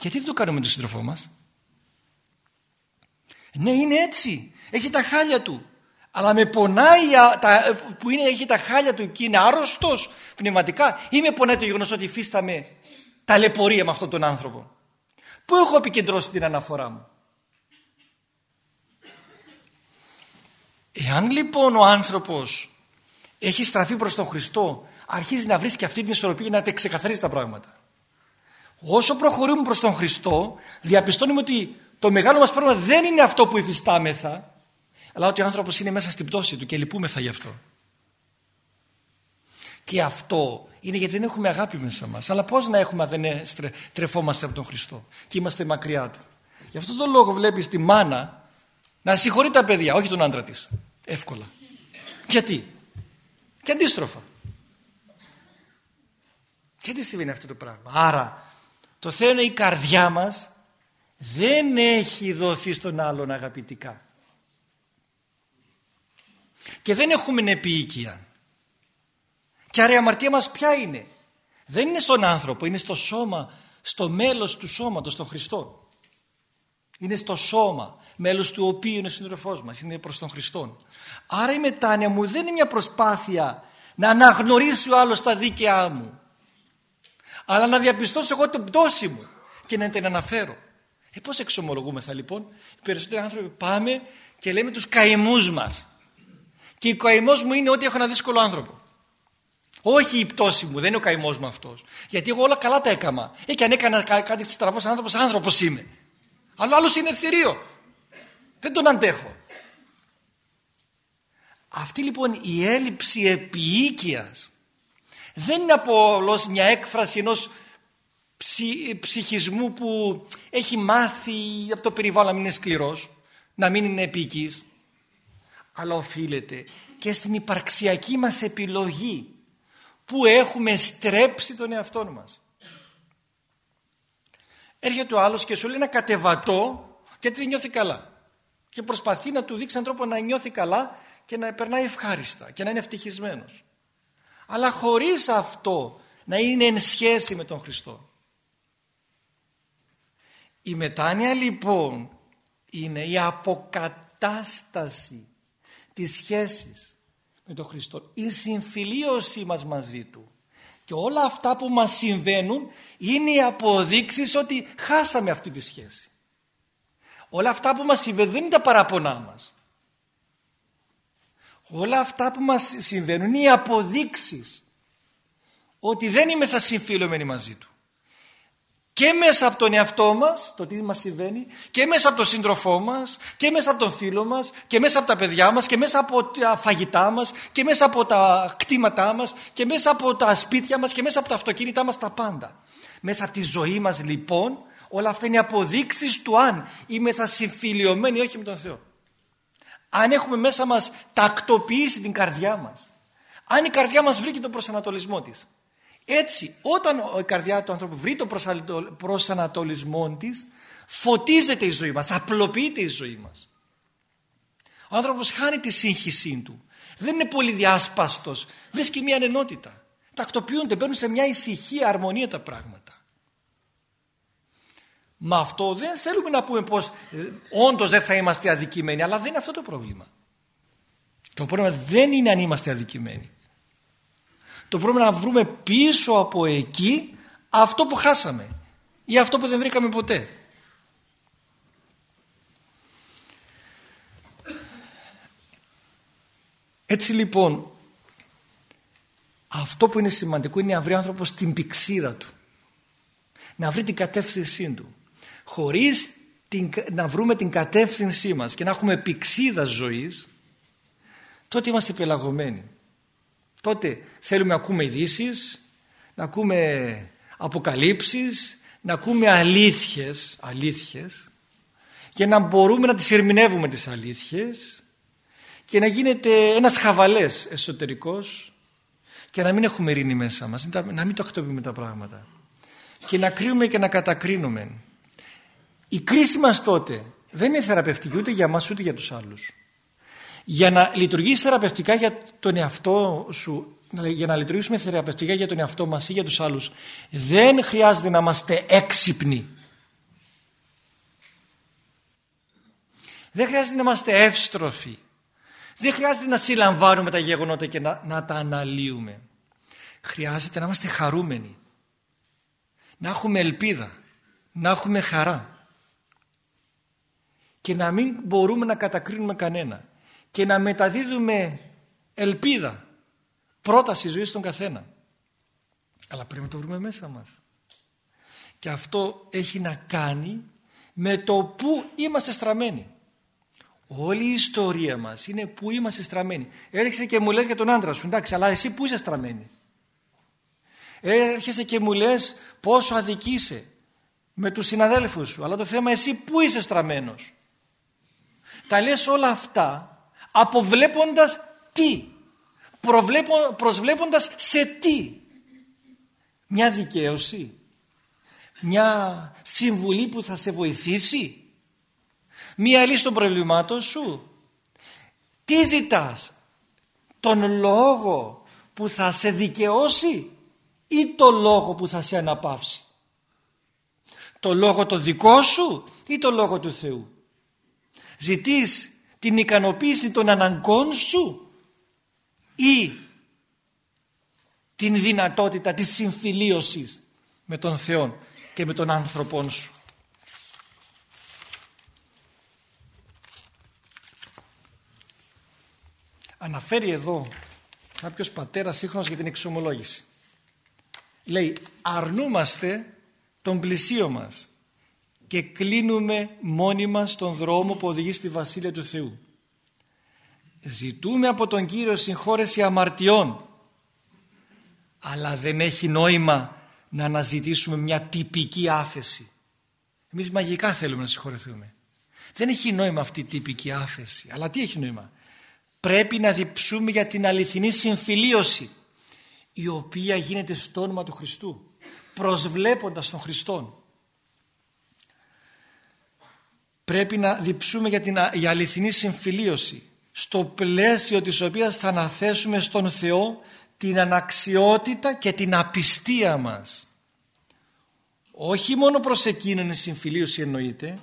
Γιατί δεν το κάνουμε με τον σύντροφό μας; Ναι είναι έτσι. Έχει τα χάλια του. Αλλά με πονάει που είναι, έχει τα χάλια του και είναι άρρωστος πνευματικά ή με πονάει το γεγονός ότι υφίσταμε ταλαιπωρία με αυτόν τον άνθρωπο. Πού έχω επικεντρώσει την αναφορά μου; Εάν λοιπόν ο άνθρωπος έχει στραφεί προς τον Χριστό αρχίζει να βρίσκει αυτή την ισορροπία να τα ξεκαθαρίζει τα πράγματα. Όσο προχωρούμε προς τον Χριστό διαπιστώνουμε ότι το μεγάλο μας πρόβλημα δεν είναι αυτό που υφιστάμεθα αλλά ότι ο άνθρωπος είναι μέσα στην πτώση του και λυπούμεθα γι' αυτό. Και αυτό είναι γιατί δεν έχουμε αγάπη μέσα μας. Αλλά πώς να έχουμε αν δεν τρεφόμαστε από τον Χριστό και είμαστε μακριά του. Γι' αυτό τον λόγο βλέπεις τη μάνα να συγχωρεί τα παιδιά, όχι τον άντρα της. Εύκολα. Γιατί; Και αντίστροφα. Και τι συμβαίνει αυτό το πράγμα; Άρα το Θεό είναι η καρδιά μας δεν έχει δοθεί στον άλλον αγαπητικά. Και δεν έχουμε επίοικια. Και άρα η αμαρτία μας ποια είναι; Δεν είναι στον άνθρωπο, είναι στο σώμα, στο μέλος του σώματος, στον Χριστό. Είναι στο σώμα μέλος του οποίου είναι ο σύντροφός μας, είναι προς τον Χριστό. Άρα η μετάνοια μου δεν είναι μια προσπάθεια να αναγνωρίσει ο άλλος τα δίκαιά μου, αλλά να διαπιστώσω εγώ την πτώση μου και να την αναφέρω. Ε, πώς εξομολογούμεθα λοιπόν, οι περισσότεροι άνθρωποι πάμε και λέμε τους καημούς μας. Και ο καημός μου είναι ότι έχω ένα δύσκολο άνθρωπο. Όχι η πτώση μου, δεν είναι ο καημός μου αυτός. Γιατί εγώ όλα καλά τα έκανα. Ε, και αν έκανα κάτι στραβός άνθρωπος, άνθρωπος είμαι. Αλλά άλλος είναι θηρίο. Δεν τον αντέχω. Αυτή λοιπόν η έλλειψη επίοικιας δεν είναι απλώς μια έκφραση ενός ψυχισμού που έχει μάθει από το περιβάλλον να μην είναι σκληρός, να μην είναι επίοικης, αλλά οφείλεται και στην υπαρξιακή μας επιλογή που έχουμε στρέψει τον εαυτό μας. Έρχεται ο άλλος και σου λέει ένα κατεβατό γιατί δεν νιώθει καλά. Και προσπαθεί να του δείξει έναν τρόπο να νιώθει καλά και να περνάει ευχάριστα και να είναι ευτυχισμένος. Αλλά χωρίς αυτό να είναι εν σχέση με τον Χριστό. Η μετάνοια λοιπόν είναι η αποκατάσταση της σχέσης με τον Χριστό. Η συμφιλίωσή μας μαζί Του. Και όλα αυτά που μας συμβαίνουν είναι οι αποδείξεις ότι χάσαμε αυτή τη σχέση. Όλα αυτά που μας συμβαίνουν δεν είναι τα παραπονά μας. Όλα αυτά που μας συμβαίνουν είναι οι αποδείξεις ότι δεν είμαι θα συμφιλωμένοι μαζί Του και μέσα από τον εαυτό μας, το τι μας συμβαίνει, και μέσα από τον σύντροφό μας, και μέσα από τον φίλο μας, και μέσα από τα παιδιά μας, και μέσα από τα φαγητά μας, και μέσα από τα κτήματά μας, και μέσα από τα σπίτια μας, και μέσα από τα αυτοκίνητά μας, τα πάντα. Μέσα από τη ζωή μας λοιπόν, όλα αυτά είναι αποδείξεις του αν είμαι θα συμφιλειωμένοι όχι με τον Θεό. Αν έχουμε μέσα μας τακτοποιήσει την καρδιά μας, αν η καρδιά μας βρήκε τον προσανατολισμό της, έτσι, όταν η καρδιά του ανθρώπου βρει τον προσανατολισμό της, φωτίζεται η ζωή μας, απλοποιείται η ζωή μας. Ο άνθρωπος χάνει τη σύγχυσή του. Δεν είναι πολύ διάσπαστος. Βρίσκει μια ενότητα. Τακτοποιούνται, μπαίνουν σε μια ησυχία, αρμονία τα πράγματα. Με αυτό δεν θέλουμε να πούμε πως ε, όντως δεν θα είμαστε αδικημένοι, αλλά δεν είναι αυτό το πρόβλημα. Το πρόβλημα δεν είναι αν είμαστε αδικημένοι. Το πρόβλημα να βρούμε πίσω από εκεί αυτό που χάσαμε ή αυτό που δεν βρήκαμε ποτέ. Έτσι λοιπόν αυτό που είναι σημαντικό είναι να βρει ο άνθρωπος την πηξίδα του. Να βρει την κατεύθυνσή του. Χωρίς την, να βρούμε την κατεύθυνσή μας και να έχουμε πηξίδα ζωής τότε είμαστε πελαγωμένοι τότε θέλουμε να ακούμε ειδήσεις, να ακούμε αποκαλύψεις, να ακούμε αλήθειες, αλήθειες και να μπορούμε να τις ερμηνεύουμε τις αλήθειες και να γίνεται ένας χαβαλές εσωτερικός και να μην έχουμε ειρήνη μέσα μας, να μην το ακτοποιούμε τα πράγματα και να κρίνουμε και να κατακρίνουμε. Η κρίση μας τότε δεν είναι θεραπευτική ούτε για μας ούτε για τους άλλους. Για να λειτουργήσει θεραπευτικά για τον εαυτό σου, για να λειτουργήσουμε θεραπευτικά για τον εαυτό μας ή για τους άλλους, δεν χρειάζεται να είμαστε έξυπνοι. Δεν χρειάζεται να είμαστε εύστροφοι. Δεν χρειάζεται να συλλαμβάνουμε τα γεγονότα και να, να τα αναλύουμε. Χρειάζεται να είμαστε χαρούμενοι. Να έχουμε ελπίδα. Να έχουμε χαρά. Και να μην μπορούμε να κατακρίνουμε κανένα και να μεταδίδουμε ελπίδα, πρόταση ζωής στον καθένα. Αλλά πρέπει να το βρούμε μέσα μας. Και αυτό έχει να κάνει με το που είμαστε στραμμένοι. Όλη η ιστορία μας είναι που είμαστε στραμμένοι. Έρχεσαι και μου λες για τον άντρα σου, εντάξει, αλλά εσύ που είσαι στραμμένη; Έρχεσαι και μου λες πόσο αδικείσαι με τους συναδέλφους σου, αλλά το θέμα εσύ που είσαι στραμμένος. Τα λες όλα αυτά αποβλέποντας τι; Προσβλέποντας σε τι; Μια δικαίωση. Μια συμβουλή που θα σε βοηθήσει. Μια λύση των προβλημάτων σου. Τι ζητάς; Τον λόγο που θα σε δικαιώσει ή το λόγο που θα σε αναπαύσει; Το λόγο το δικό σου ή το λόγο του Θεού; Ζητείς την ικανοποίηση των αναγκών σου ή την δυνατότητα της συμφιλίωσης με τον Θεό και με τον άνθρωπό σου. Αναφέρει εδώ κάποιος πατέρας σύγχρονος για την εξομολόγηση. Λέει αρνούμαστε τον πλησίο μας και κλείνουμε μόνοι μας τον δρόμο που οδηγεί στη Βασίλεια του Θεού. Ζητούμε από τον Κύριο συγχώρεση αμαρτιών αλλά δεν έχει νόημα να αναζητήσουμε μια τυπική άφεση. Εμείς μαγικά θέλουμε να συγχωρεθούμε. Δεν έχει νόημα αυτή η τυπική άφεση. Αλλά τι έχει νόημα; Πρέπει να διψούμε για την αληθινή συμφιλίωση η οποία γίνεται στο όνομα του Χριστού προσβλέποντας τον Χριστόν. Πρέπει να διψούμε για την για αληθινή συμφιλίωση στο πλαίσιο της οποίας θα αναθέσουμε στον Θεό την αναξιότητα και την απιστία μας. Όχι μόνο προς εκείνον η συμφιλίωση εννοείται,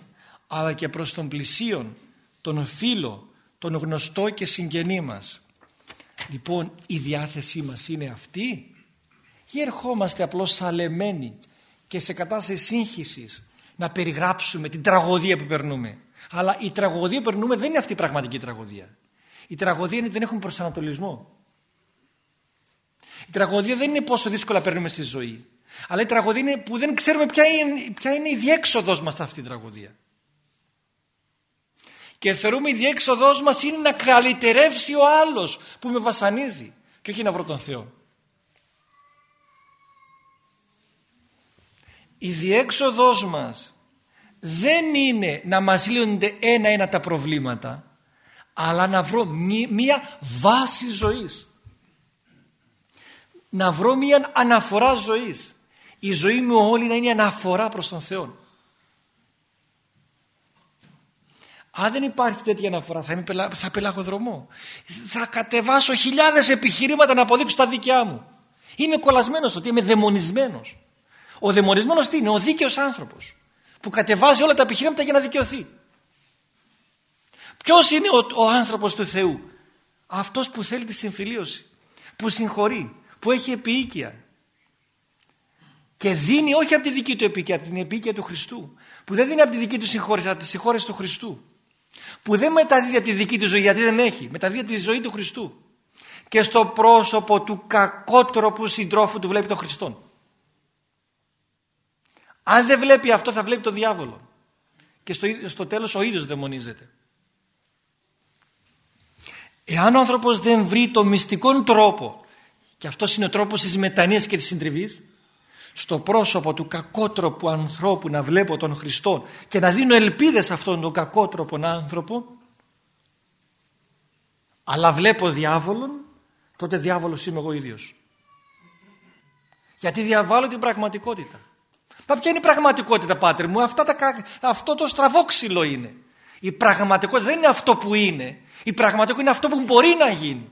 αλλά και προς τον πλησίον, τον φίλο, τον γνωστό και συγγενή μας. Λοιπόν, η διάθεσή μας είναι αυτή ή ερχόμαστε απλώς σαλεμένοι και σε κατάσταση σύγχυσης να περιγράψουμε την τραγωδία που περνούμε. Αλλά η τραγωδία που περνούμε δεν είναι αυτή η πραγματική τραγωδία. Η τραγωδία είναι ότι δεν έχουμε προσανατολισμό. Η τραγωδία δεν είναι πόσο δύσκολα περνούμε στη ζωή. Αλλά η τραγωδία είναι που δεν ξέρουμε ποια είναι, ποια είναι η διέξοδος μας σε αυτή την τραγωδία. Και θεωρούμε η διέξοδός μας είναι να καλυτερεύσει ο άλλος που με βασανίζει και όχι να βρω τον Θεό. Η διέξοδός μας δεν είναι να μας λύνονται ένα-ένα τα προβλήματα αλλά να βρω μία βάση ζωής. Να βρω μία αναφορά ζωής. Η ζωή μου όλη να είναι αναφορά προς τον Θεό αν δεν υπάρχει τέτοια αναφορά θα, είμαι, θα πελαγοδρομώ. Θα κατεβάσω χιλιάδες επιχειρήματα να αποδείξω τα δικιά μου. Είμαι κολλασμένος ότι είμαι δαιμονισμένος ο δαιμονισμένος τι είναι ο δίκαιος άνθρωπος που κατεβάζει όλα τα επιχειρήματα για να δικαιωθεί Ποιος είναι ο, ο άνθρωπος του Θεού; Αυτός που θέλει τη συμφιλίωση που συγχωρεί που έχει επίοικια και δίνει όχι από τη δική του επίοικια, από την επίοικια του Χριστού που δεν δίνει από τη δική του συγχώρεση, από τη συγχώρεση του Χριστού που δεν μεταδίδει από τη δική του ζωή γιατί δεν έχει, μεταδίδει από τη ζωή του Χριστού και στο πρόσωπο του κακότροπου συντρόφου του βλέπει τον Χριστόν. Αν δεν βλέπει αυτό θα βλέπει τον διάβολο. Και στο, στο τέλος ο ίδιος δαιμονίζεται. Εάν ο άνθρωπος δεν βρει το μυστικό τρόπο και αυτός είναι ο τρόπος της μετανοίας και της συντριβής στο πρόσωπο του κακότροπου ανθρώπου να βλέπω τον Χριστό και να δίνω ελπίδες σε αυτόν τον κακότροπο άνθρωπο αλλά βλέπω διάβολον τότε διάβολος είμαι εγώ ίδιος. Γιατί διαβάλλω την πραγματικότητα Μα ποια είναι η πραγματικότητα πάτερ μου Αυτά τα, αυτό το στραβόξυλο είναι η πραγματικότητα δεν είναι αυτό που είναι η πραγματικότητα είναι αυτό που μπορεί να γίνει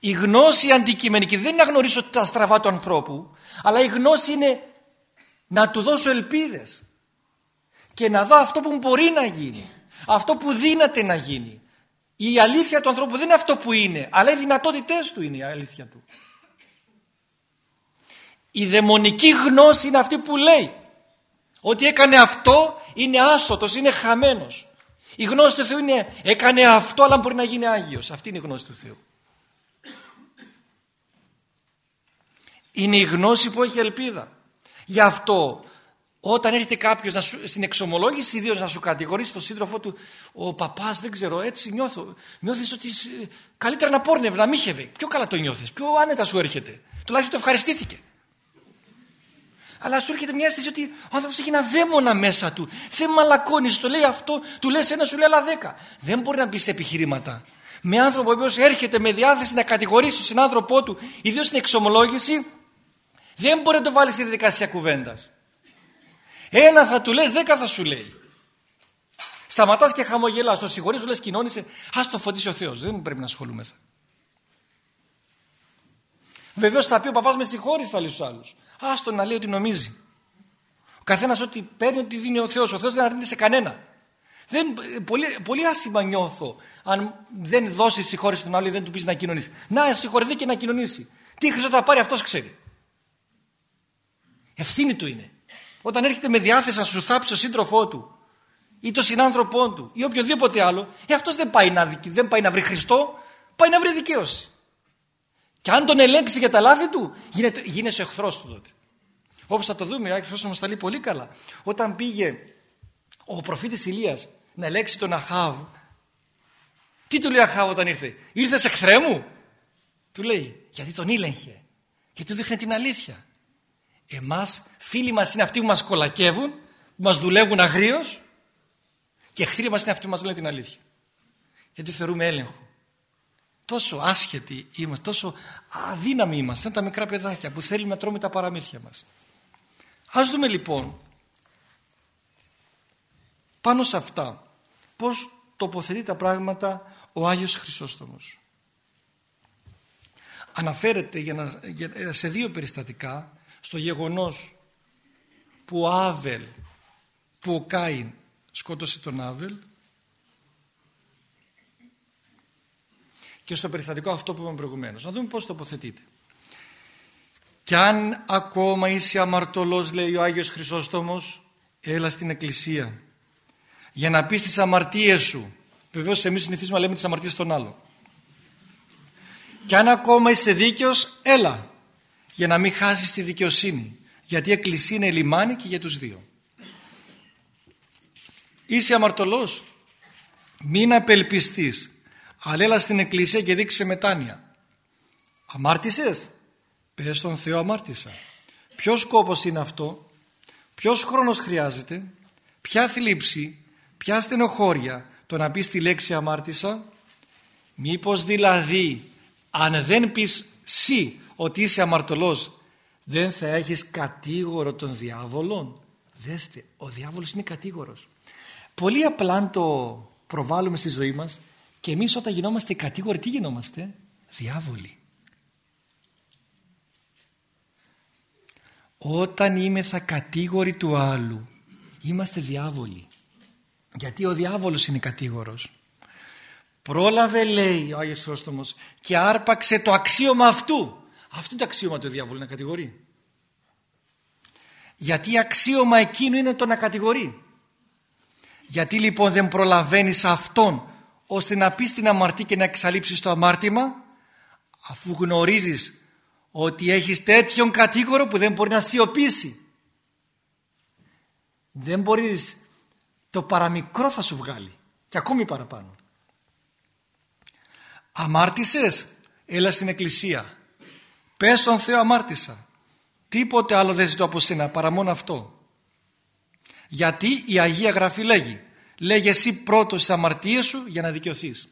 η γνώση αντικειμενική δεν είναι να γνωρίσω τα στραβά του ανθρώπου, αλλά η γνώση είναι να του δώσω ελπίδες και να δω αυτό που μπορεί να γίνει, αυτό που δύναται να γίνει. Η αλήθεια του ανθρώπου δεν είναι αυτό που είναι, αλλά οι δυνατότητές του είναι η αλήθεια του. Η δαιμονική γνώση είναι αυτή που λέει ότι έκανε αυτό είναι άσωτος, είναι χαμένος. Η γνώση του Θεού είναι έκανε αυτό αλλά μπορεί να γίνει Άγιος. Αυτή είναι η γνώση του Θεού. Είναι η γνώση που έχει ελπίδα. Γι' αυτό όταν έρχεται κάποιος να σου, στην εξομολόγηση ιδίως να σου κατηγορήσει τον σύντροφό του ο παπάς δεν ξέρω έτσι νιώθω νιώθεις ότι καλύτερα να πόρνευε να μίχευε πιο καλά το νιώθεις πιο άνετα σου έρχεται τουλάχιστον το ευχαριστήθηκε αλλά σου έρχεται μια αίσθηση ότι ο άνθρωπος έχει ένα δαίμονα μέσα του δεν μαλακώνεις, το λέει αυτό του λες ένα σου λέει άλλα δέκα δεν μπορεί να μπεις σε επιχειρήματα με άνθρωπο ο οποίος έρχεται με διάθεση να κατηγορήσει τον συνάνθρωπό του ιδίως στην εξομολόγηση δεν μπορεί να το βάλεις στη διαδικασία κουβέντας. Ένα θα του λες, δέκα θα σου λέει. Σταματάς και χαμογελάς, το συγχωρείς, σου λες κοινώνησε, ας το φωτίσει ο Θεός, δεν πρέπει να ασχολούμεθα. Βεβαίως θα πει ο παπάς με συγχώρησε θα λέει στους άλλους. Άστο να λέει ότι νομίζει. Ο καθένας ό,τι παίρνει, ότι δίνει ο Θεός. Ο Θεός δεν αρνείται σε κανένα. Δεν, πολύ, πολύ άσχημα νιώθω αν δεν δώσει συγχώρηση στον άλλο ή δεν του πεις να κοινωνήσει. Να συγχωρηθεί και να κοινωνήσει. Τι χρυσό θα πάρει αυτός ξέρει. Ευθύνη του είναι. Όταν έρχεται με διάθεση να σου θάψει ο σύντροφό του ή τον συνάνθρωπό του ή οποιοδήποτε άλλο, ε, αυτός δεν πάει, να, δεν πάει να βρει Χριστό, πάει να βρει δικαίωση. Και αν τον ελέγξει για τα λάθη του, γίνεται, γίνεσαι εχθρός του τότε. Όπως θα το δούμε, ο Άγιος μας τα λέει πολύ καλά. Όταν πήγε ο προφήτης Ηλίας να ελέγξει τον Αχάβ, τι του λέει ο Αχάβ όταν ήρθε; Ήρθες εχθρέ μου. Του λέει, γιατί τον ήλεγχε. Και του δείχνει την αλήθεια. Εμάς, φίλοι μας είναι αυτοί που μας κολακεύουν, που μας δουλεύουν αγρίως και εχθροί μας είναι αυτοί που μας λένε την αλήθεια. Γιατί θεωρούμε έλεγχο. Τόσο άσχετοι είμαστε, τόσο αδύναμοι είμαστε, σαν τα μικρά παιδάκια που θέλουμε να τρώμε τα παραμύθια μας. Ας δούμε λοιπόν πάνω σε αυτά πώς τοποθετεί τα πράγματα ο Άγιος Χρυσόστομος. Αναφέρεται για να, για, σε δύο περιστατικά στο γεγονός που ο Άβελ, που ο Κάιν σκότωσε τον Άβελ και στο περιστατικό αυτό που είπαμε προηγουμένως. Να δούμε πώς τοποθετείται. Κι αν ακόμα είσαι αμαρτωλός λέει ο Άγιος Χρυσόστομος έλα στην εκκλησία για να πεις τις αμαρτίες σου. Βεβαίως εμείς συνηθίζουμε να λέμε τις αμαρτίες των άλλων. Κι αν ακόμα είσαι δίκαιος έλα για να μην χάσεις τη δικαιοσύνη. Γιατί η εκκλησία είναι λιμάνι και για τους δύο. Είσαι αμαρτωλός. Μην απελπιστείς. Αλλά έλα στην εκκλησία και δείξε μετάνοια. Αμάρτησες; Πες στον Θεό αμάρτησα. Ποιος σκόπος είναι αυτό; Ποιος χρόνος χρειάζεται; Ποια θλίψη; Ποια στενοχώρια; Το να πεις τη λέξη αμάρτησα; Μήπως δηλαδή αν δεν πεις σύ ότι είσαι αμαρτωλός δεν θα έχεις κατήγορο των διάβολων; Δέστε, ο διάβολος είναι κατήγορος. Πολύ απλά αν το προβάλλουμε στη ζωή μας και εμείς όταν γινόμαστε κατήγοροι τι γινόμαστε; Διάβολοι. Όταν είμαι θα κατήγοροι του άλλου είμαστε διάβολοι. Γιατί ο διάβολος είναι κατήγορος. Πρόλαβε λέει ο Άγιος Πρόστομος και άρπαξε το αξίωμα αυτού. Αυτό είναι το αξίωμα του διάβολου να κατηγορεί. Γιατί αξίωμα εκείνου είναι το να κατηγορεί. Γιατί λοιπόν δεν προλαβαίνεις αυτόν ώστε να πεις την αμαρτή και να εξαλείψεις το αμάρτημα αφού γνωρίζεις ότι έχεις τέτοιον κατήγορο που δεν μπορεί να σιωπήσει. Δεν μπορείς το παραμικρό θα σου βγάλει και ακόμη παραπάνω. Αμάρτησες, έλα στην εκκλησία. Πες στον Θεό αμάρτησα. Τίποτε άλλο δεν ζητώ από σένα παρά μόνο αυτό. Γιατί η Αγία Γραφή λέγει λέγει εσύ πρώτος τις αμαρτίες σου για να δικαιωθείς.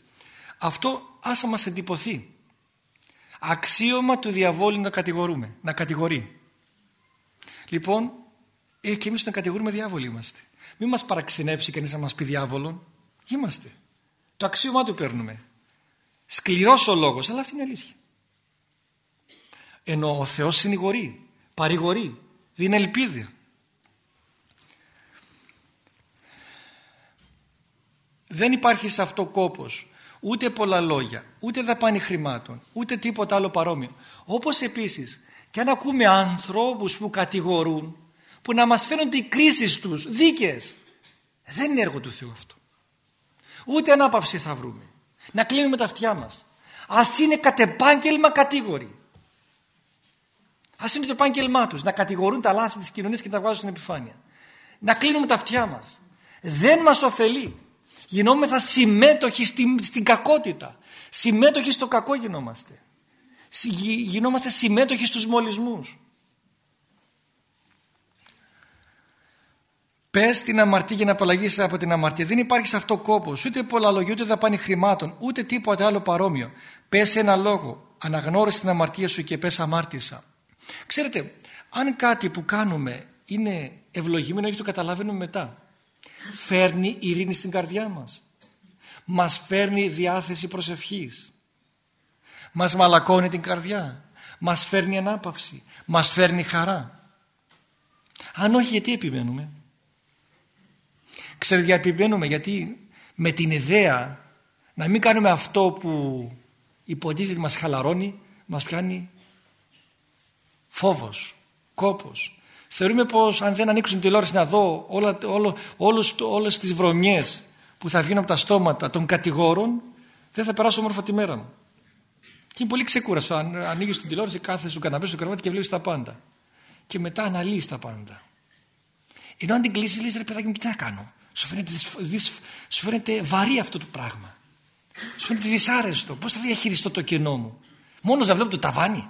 Αυτό άσα μας εντυπωθεί. Αξίωμα του διαβόλου να κατηγορούμε, να κατηγορεί. Λοιπόν, ε, και εμείς να κατηγορούμε διάβολοι είμαστε. Μην μας παραξενεύσει κανείς να μας πει διάβολον. Είμαστε. Το αξίωμά του παίρνουμε. Σκληρός ο λόγος, αλλά αυτή είναι αλήθεια. Ενώ ο Θεός συνηγορεί, παρηγορεί, δίνει ελπίδα. Δεν υπάρχει σε αυτό κόπος, ούτε πολλά λόγια, ούτε δαπάνη χρημάτων, ούτε τίποτα άλλο παρόμοιο. Όπως επίσης και αν ακούμε ανθρώπους που κατηγορούν, που να μας φαίνονται οι κρίσεις τους δίκαιες. Δεν είναι έργο του Θεού αυτό. Ούτε ανάπαυση θα βρούμε. Να κλείνουμε τα αυτιά μας. Ας είναι κατ' επάγγελμα κατήγοροι. Ας είναι το επάγγελμά τους να κατηγορούν τα λάθη της κοινωνίας και να τα βγάζουν στην επιφάνεια. Να κλείνουμε τα αυτιά μας. Δεν μας ωφελεί. Γινόμεθα συμμέτοχοι στην, στην κακότητα. Συμμέτοχοι στο κακό γινόμαστε. Γινόμαστε συμμέτοχοι στους μολυσμούς. Πες την αμαρτία για να απαλλαγείς από την αμαρτία. Δεν υπάρχει σε αυτό κόπος, ούτε πολλά λόγια, ούτε δαπάνη χρημάτων, ούτε τίποτα άλλο παρόμοιο. Πες ένα λόγο, αναγνώρισε την αμαρτία σου και πες αμάρτησα. Ξέρετε, αν κάτι που κάνουμε είναι ευλογημένο, έχεις το καταλαβαίνουμε μετά. Φέρνει ειρήνη στην καρδιά μας. Μας φέρνει διάθεση προσευχής. Μας μαλακώνει την καρδιά. Μας φέρνει ανάπαυση. Μας φέρνει χαρά. Αν όχι γιατί επιμένουμε; Ξέρετε γιατί επιμένουμε. Γιατί με την ιδέα να μην κάνουμε αυτό που υποτίθεται μας χαλαρώνει μας πιάνει φόβος, κόπος. Θεωρούμε πως αν δεν ανοίξουν τηλεόραση να δω όλα, όλο, όλους, όλες τις βρωμιές που θα βγαίνουν από τα στόματα των κατηγόρων δεν θα περάσω όμορφα τη μέρα μου. Και είναι πολύ ξεκούραστο. Αν ανοίγεις την τηλεόραση, κάθεσαι στο καναπέ, στο κρεβάτι και βλέπεις τα πάντα. Και μετά αναλύεις τα πάντα. Ενώ αν την κλείσεις, λες ρε παιδάκι μου, τι θα κάνω; Σου φαίνεται, σου φαίνεται βαρύ αυτό το πράγμα. Σου φαίνεται δυσάρεστο. Πώς θα διαχειριστώ το κενό μου; Μόνος να βλέπω το ταβάνι;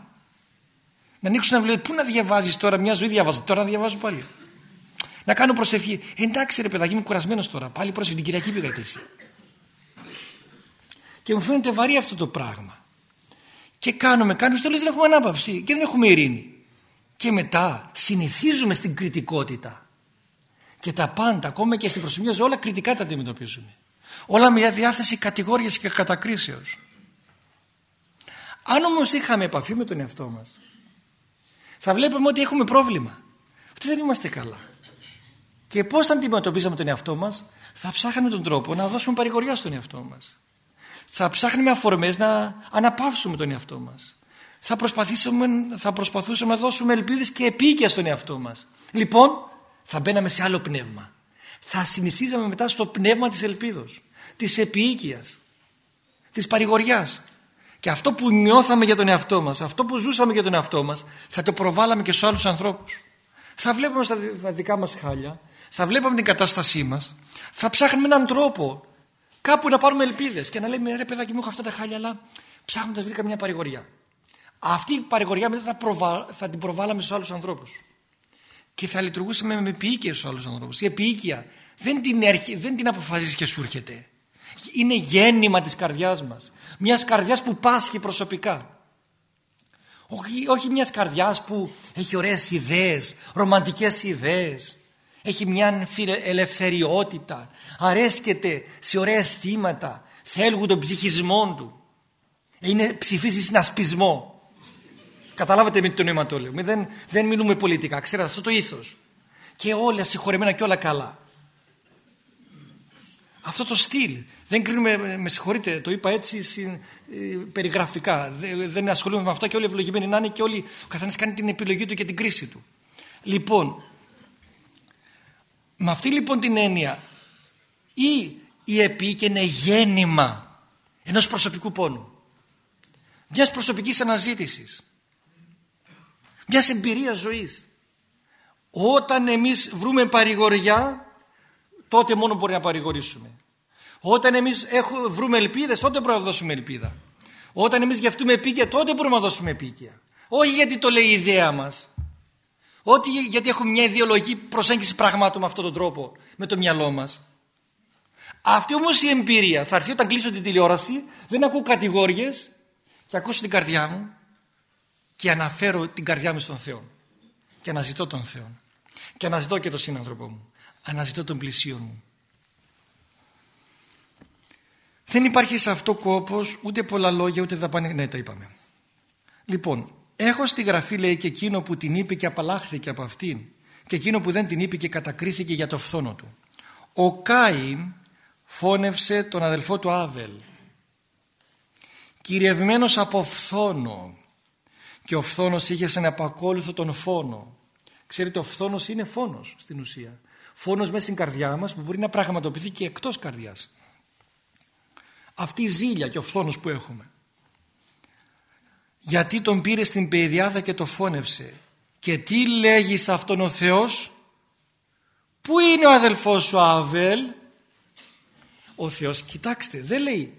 Να ανοίξω να βλέπω. Πού να διαβάζεις τώρα, μια ζωή διαβάζω. Τώρα να διαβάζω πάλι. Να κάνω προσευχή. εντάξει ρε παιδάκι, είμαι κουρασμένος τώρα. Πάλι πρόσεχε την Κυριακή πήγα εκκλησία. Και μου φαίνεται βαρύ αυτό το πράγμα. Και κάνουμε, κάνουμε, στο λες δεν έχουμε ανάπαυση και δεν έχουμε ειρήνη. Και μετά συνηθίζουμε στην κριτικότητα. Και τα πάντα, ακόμα και στην προσωπική όλα κριτικά τα αντιμετωπίζουμε. Όλα με διάθεση κατηγόριας και κατακρίσεως. Αν όμως είχαμε επαφή με τον εαυτό μας, θα βλέπουμε ότι έχουμε πρόβλημα. Ότι δεν είμαστε καλά. Και πώς θα αντιμετωπίζαμε τον εαυτό μας, θα ψάχνουμε τον τρόπο να δώσουμε παρηγοριά στον εαυτό μας θα ψάχνουμε αφορμές να αναπαύσουμε τον εαυτό μας. Θα, προσπαθήσουμε, θα προσπαθούσαμε να δώσουμε ελπίδες και επίκαια στον εαυτό μας. Λοιπόν, θα μπαίναμε σε άλλο πνεύμα. Θα συνηθίζαμε μετά στο πνεύμα της ελπίδος, της επίοικιας, της παρηγοριάς. Και αυτό που νιώθαμε για τον εαυτό μας, αυτό που ζούσαμε για τον εαυτό μας, θα το προβάλαμε και στους άλλους ανθρώπους. Θα βλέπαμε στα δικά μας χάλια, θα βλέπαμε την κατάστασή μας, θα ψάχνουμε έναν τρόπο κάπου να πάρουμε ελπίδες και να λέμε ρε παιδάκι μου έχω αυτά τα χάλια, αλλά ψάχνοντας βρήκα μια παρηγοριά. Αυτή η παρηγοριά μετά θα, προβα... θα την προβάλαμε στους άλλους ανθρώπους. Και θα λειτουργούσαμε με επίοικια στους άλλους ανθρώπους. Η επίοικια δεν την, έρχε... δεν την αποφασίζει και σου έρχεται. Είναι γέννημα της καρδιάς μας. Μιας καρδιάς που πάσχει προσωπικά. Όχι, όχι μιας καρδιάς που έχει ωραίες ιδέες, ρομαντικές ιδέες, έχει μια ελευθεριότητα, αρέσκεται σε ωραία αισθήματα, θέλουν τον ψυχισμό του. Είναι ψηφίσει συνασπισμό. Καταλάβατε με το νόημα το λέω. Δεν, δεν μιλούμε πολιτικά, ξέρετε αυτό το ήθος. Και όλα συγχωρεμένα και όλα καλά. Αυτό το στυλ. Δεν κρίνουμε, με συγχωρείτε, το είπα έτσι ε, περιγραφικά. Δεν, δεν ασχολούμαι με αυτά και όλοι ευλογημένοι να είναι και όλοι, ο καθένας κάνει την επιλογή του και την κρίση του. Λοιπόν, με αυτή λοιπόν την έννοια ή η επί είναι γέννημα ενός προσωπικού πόνου μιας προσωπικής αναζήτησης μιας εμπειρίας ζωής όταν εμείς βρούμε παρηγοριά τότε μόνο μπορεί να παρηγορήσουμε όταν εμείς έχουμε, βρούμε ελπίδες τότε μπορούμε να δώσουμε ελπίδα όταν εμείς γευτούμε επίκαια τότε μπορούμε να δώσουμε επίκαια όχι γιατί το λέει η ιδέα μας ότι γιατί έχουμε μια ιδεολογική προσέγγιση πραγμάτων με αυτόν τον τρόπο, με το μυαλό μας. Αυτή όμως η εμπειρία θα έρθει όταν κλείσω την τηλεόραση, δεν ακούω κατηγόριες και ακούσω την καρδιά μου και αναφέρω την καρδιά μου στον Θεό. Και αναζητώ τον Θεό. Και αναζητώ και τον σύνανθρωπό μου. Αναζητώ τον πλησίο μου. Δεν υπάρχει σε αυτό κόπος ούτε πολλά λόγια ούτε δαπάνη. Ναι, τα είπαμε. Λοιπόν, Έχω στη γραφή λέει και εκείνο που την είπε και απαλλάχθηκε από αυτήν και εκείνο που δεν την είπε και κατακρίθηκε για το φθόνο του. Ο Κάιν φώνευσε τον αδελφό του Άβελ κυριευμένος από φθόνο και ο φθόνος είχε σαν επακόλουθο τον φόνο. Ξέρετε ο φθόνος είναι φόνος στην ουσία. Φόνος μέσα στην καρδιά μας που μπορεί να πραγματοποιηθεί και εκτός καρδιάς. Αυτή η ζήλια και ο φθόνος που έχουμε. Γιατί τον πήρε στην παιδιάδα και το φώνευσε. Και τι λέγει σε αυτόν ο Θεός; Πού είναι ο αδελφός σου Αβέλ; Ο Θεός κοιτάξτε δεν λέει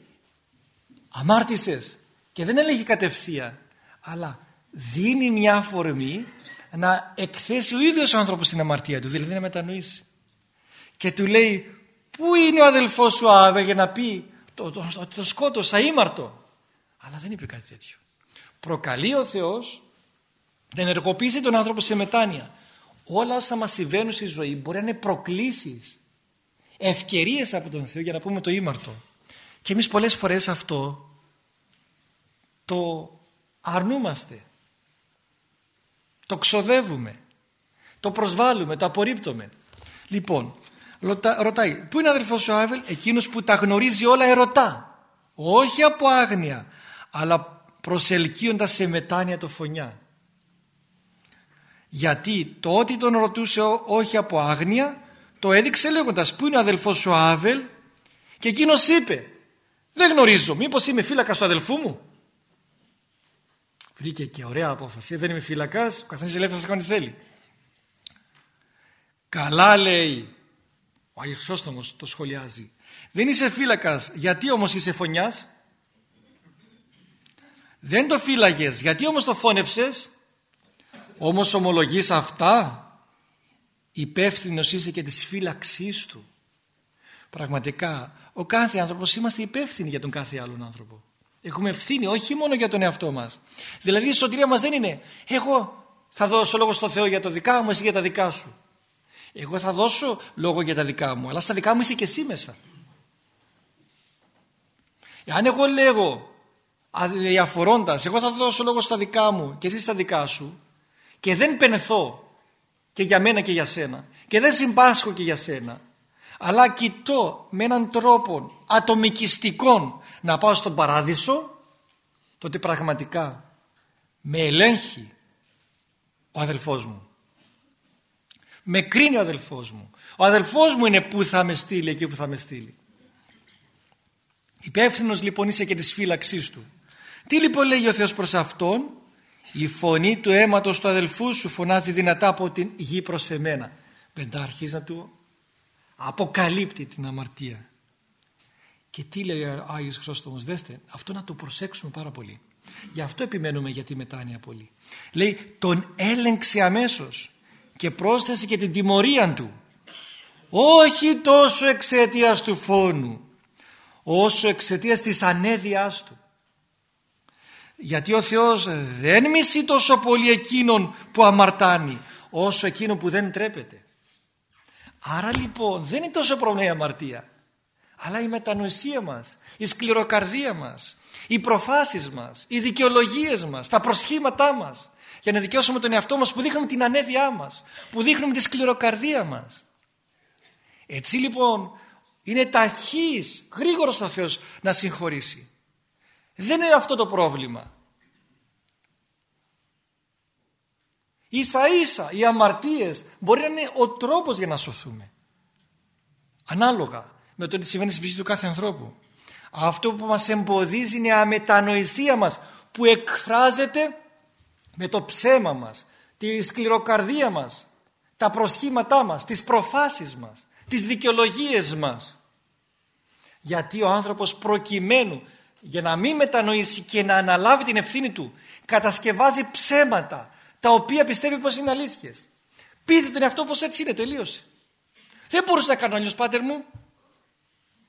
αμάρτησες και δεν έλεγε κατευθείαν αλλά δίνει μια αφορμή να εκθέσει ο ίδιος ο άνθρωπος την αμαρτία του δηλαδή να μετανοήσει. Και του λέει πού είναι ο αδελφός σου Αβέλ για να πει το, το, το, το σκότωσα ήμαρτο αλλά δεν είπε κάτι τέτοιο προκαλεί ο Θεός να ενεργοποιήσει τον άνθρωπο σε μετάνοια. Όλα όσα μας συμβαίνουν στη ζωή μπορεί να είναι προκλήσεις, ευκαιρίες από τον Θεό για να πούμε το ήμαρτο. Και εμείς πολλές φορές αυτό το αρνούμαστε, το ξοδεύουμε, το προσβάλλουμε, το απορρίπτουμε. Λοιπόν, ρωτάει, πού είναι ο αδερφός ο Άβελ, εκείνος που τα γνωρίζει όλα ερωτά, όχι από άγνοια, αλλά προσελκύοντας σε μετάνοια το φωνιά. γιατί το ότι τον ρωτούσε όχι από άγνοια το έδειξε λέγοντας πού είναι ο αδελφός ο Άβελ; Και εκείνος είπε δεν γνωρίζω μήπως είμαι φύλακας του αδελφού μου; Βρήκε και ωραία απόφαση δεν είμαι φύλακας ο καθένας ελεύθερος να κάνει θέλει καλά λέει ο Άγιος Χρυσόστομος το σχολιάζει. Δεν είσαι φύλακας γιατί όμως είσαι φωνιάς; Δεν το φύλαγες γιατί όμως το φώνευσες όμως ομολογείς αυτά υπεύθυνος είσαι και της φύλαξής του πραγματικά ο κάθε άνθρωπος είμαστε υπεύθυνοι για τον κάθε άλλον άνθρωπο. Έχουμε ευθύνη όχι μόνο για τον εαυτό μας. Δηλαδή η σωτηρία μας δεν είναι εγώ θα δώσω λόγο στο Θεό για το δικά μου εσύ για τα δικά σου εγώ θα δώσω λόγο για τα δικά μου αλλά στα δικά μου είσαι και εσύ μέσα. Αν εγώ λέγω διαφορώντας εγώ θα δώσω λόγο στα δικά μου και εσύ στα δικά σου και δεν πενεθώ και για μένα και για σένα και δεν συμπάσχω και για σένα αλλά κοιτώ με έναν τρόπο ατομικιστικό να πάω στον παράδεισο τότε πραγματικά με ελέγχει ο αδελφός μου με κρίνει ο αδελφός μου ο αδελφός μου είναι που θα με στείλει εκεί που θα με στείλει υπεύθυνος λοιπόν είσαι και της φύλαξής του τι λοιπόν λέγει ο Θεός προς Αυτόν; Η φωνή του αίματος του αδελφού σου φωνάζει δυνατά από την γη προς εμένα. Μετά αρχίζεις να του αποκαλύπτει την αμαρτία. Και τι λέει ο Άγιος Χρυσόστομος, δέστε, αυτό να το προσέξουμε πάρα πολύ. Γι' αυτό επιμένουμε για τη μετάνοια πολύ. Λέει, τον έλεγξε αμέσως και πρόσθεσε και την τιμωρία του. Όχι τόσο εξαιτίας του φόνου, όσο εξαιτίας της ανέδειάς του. Γιατί ο Θεός δεν μισεί τόσο πολύ εκείνον που αμαρτάνει όσο εκείνον που δεν τρέπεται. Άρα λοιπόν δεν είναι τόσο πρόβλημα η αμαρτία αλλά η μετανοησία μας, η σκληροκαρδία μας, οι προφάσεις μας, οι δικαιολογίες μας, τα προσχήματά μας για να δικαιώσουμε τον εαυτό μας που δείχνουμε την ανέδειά μας, που δείχνουμε τη σκληροκαρδία μας. Έτσι λοιπόν είναι ταχύς, γρήγορος ο Θεός να συγχωρήσει. Δεν είναι αυτό το πρόβλημα. Ίσα ίσα οι αμαρτίες μπορεί να είναι ο τρόπος για να σωθούμε. Ανάλογα με το τι συμβαίνει στην ψυχή του κάθε ανθρώπου. Αυτό που μας εμποδίζει είναι η αμετανοησία μας που εκφράζεται με το ψέμα μας, τη σκληροκαρδία μας, τα προσχήματά μας, τις προφάσεις μας, τις δικαιολογίες μας. Γιατί ο άνθρωπος προκειμένου για να μην μετανοήσει και να αναλάβει την ευθύνη του κατασκευάζει ψέματα τα οποία πιστεύει πως είναι αλήθειες. Πείθε τον εαυτό πως έτσι είναι, τελείωσε. Δεν μπορούσα να κάνω αλλιώς πάτερ μου.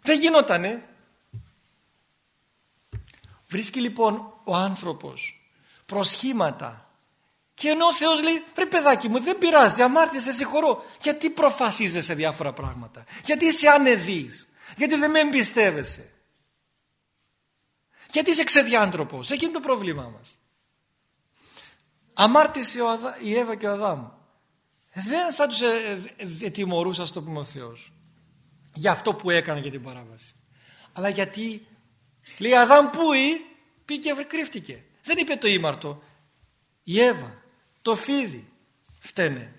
Δεν γινότανε. Βρίσκει λοιπόν ο άνθρωπος προσχήματα και ενώ ο Θεός λέει ρε παιδάκι μου δεν πειράζει αμάρτησες συγχωρώ γιατί προφασίζεσαι διάφορα πράγματα γιατί είσαι ανεδής γιατί δεν με εμπιστεύεσαι γιατί είσαι ξεδιάντροπος. Εκεί είναι το πρόβλημά μας. Αμάρτησε η Εύα και ο Αδάμ. Δεν θα τους ετιμωρούσα στο πούμε ο Θεός. Για αυτό που έκανε για την παράβαση. Αλλά γιατί λέει Αδάμ που ή πήγε και κρύφτηκε. Δεν είπε το ήμαρτο. Η Εύα, το φίδι φταίνε.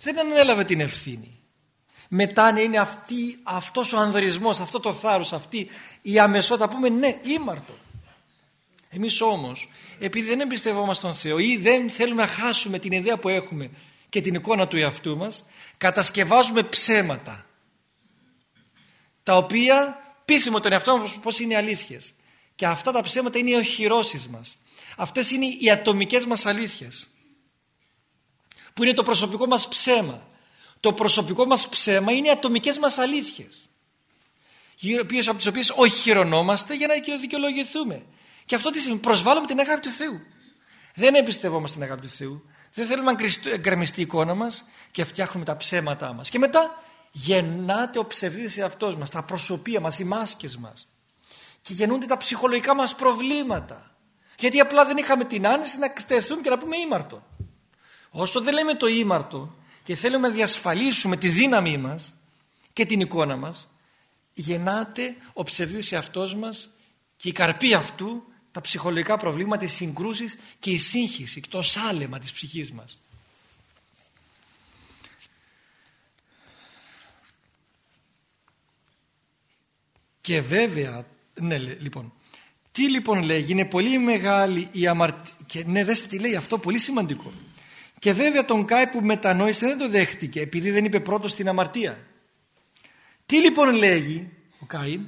Δεν ανέλαβε την ευθύνη. Μετά είναι αυτή, αυτός ο ανδρισμός, αυτό το θάρρος, αυτή η αμεσότητα πούμε ναι ήμαρτο. Εμείς όμως, επειδή δεν εμπιστευόμαστε τον Θεό ή δεν θέλουμε να χάσουμε την ιδέα που έχουμε και την εικόνα του εαυτού μας, κατασκευάζουμε ψέματα, τα οποία πείθουμε τον εαυτό μας πως είναι αλήθειες. Και αυτά τα ψέματα είναι οι οχυρώσεις μας. Αυτές είναι οι ατομικές μας αλήθειες. Που είναι το προσωπικό μας ψέμα. Το προσωπικό μας ψέμα είναι οι ατομικές μας αλήθειες. Από τις οποίες οχυρωνόμαστε για να δικαιολογηθούμε. Και αυτό τι σημαίνει, προσβάλλουμε την αγάπη του Θεού. Δεν εμπιστευόμαστε την αγάπη του Θεού. Δεν θέλουμε να γκρεμιστεί η εικόνα μας και φτιάχνουμε τα ψέματά μας. Και μετά γεννάται ο ψευδής εαυτός μας, τα προσωπία μας, οι μάσκες μας. Και γεννούνται τα ψυχολογικά μας προβλήματα. Γιατί απλά δεν είχαμε την άνεση να εκτεθούμε και να πούμε ήμαρτο. Όσο δεν λέμε το ήμαρτο και θέλουμε να διασφαλίσουμε τη δύναμή μας και την εικόνα μας, γεννάται ο ψευδής εαυτός μας και η καρπή αυτού τα ψυχολογικά προβλήματα, οι συγκρούσεις και η σύγχυση το σάλεμα της ψυχής μας. Και βέβαια, ναι λοιπόν, τι λοιπόν λέγει, είναι πολύ μεγάλη η αμαρτία. Και ναι, δέστε τι λέει αυτό, πολύ σημαντικό. Και βέβαια τον Κάι που μετανόησε δεν το δέχτηκε επειδή δεν είπε πρώτος στην αμαρτία. Τι λοιπόν λέγει ο Κάιν,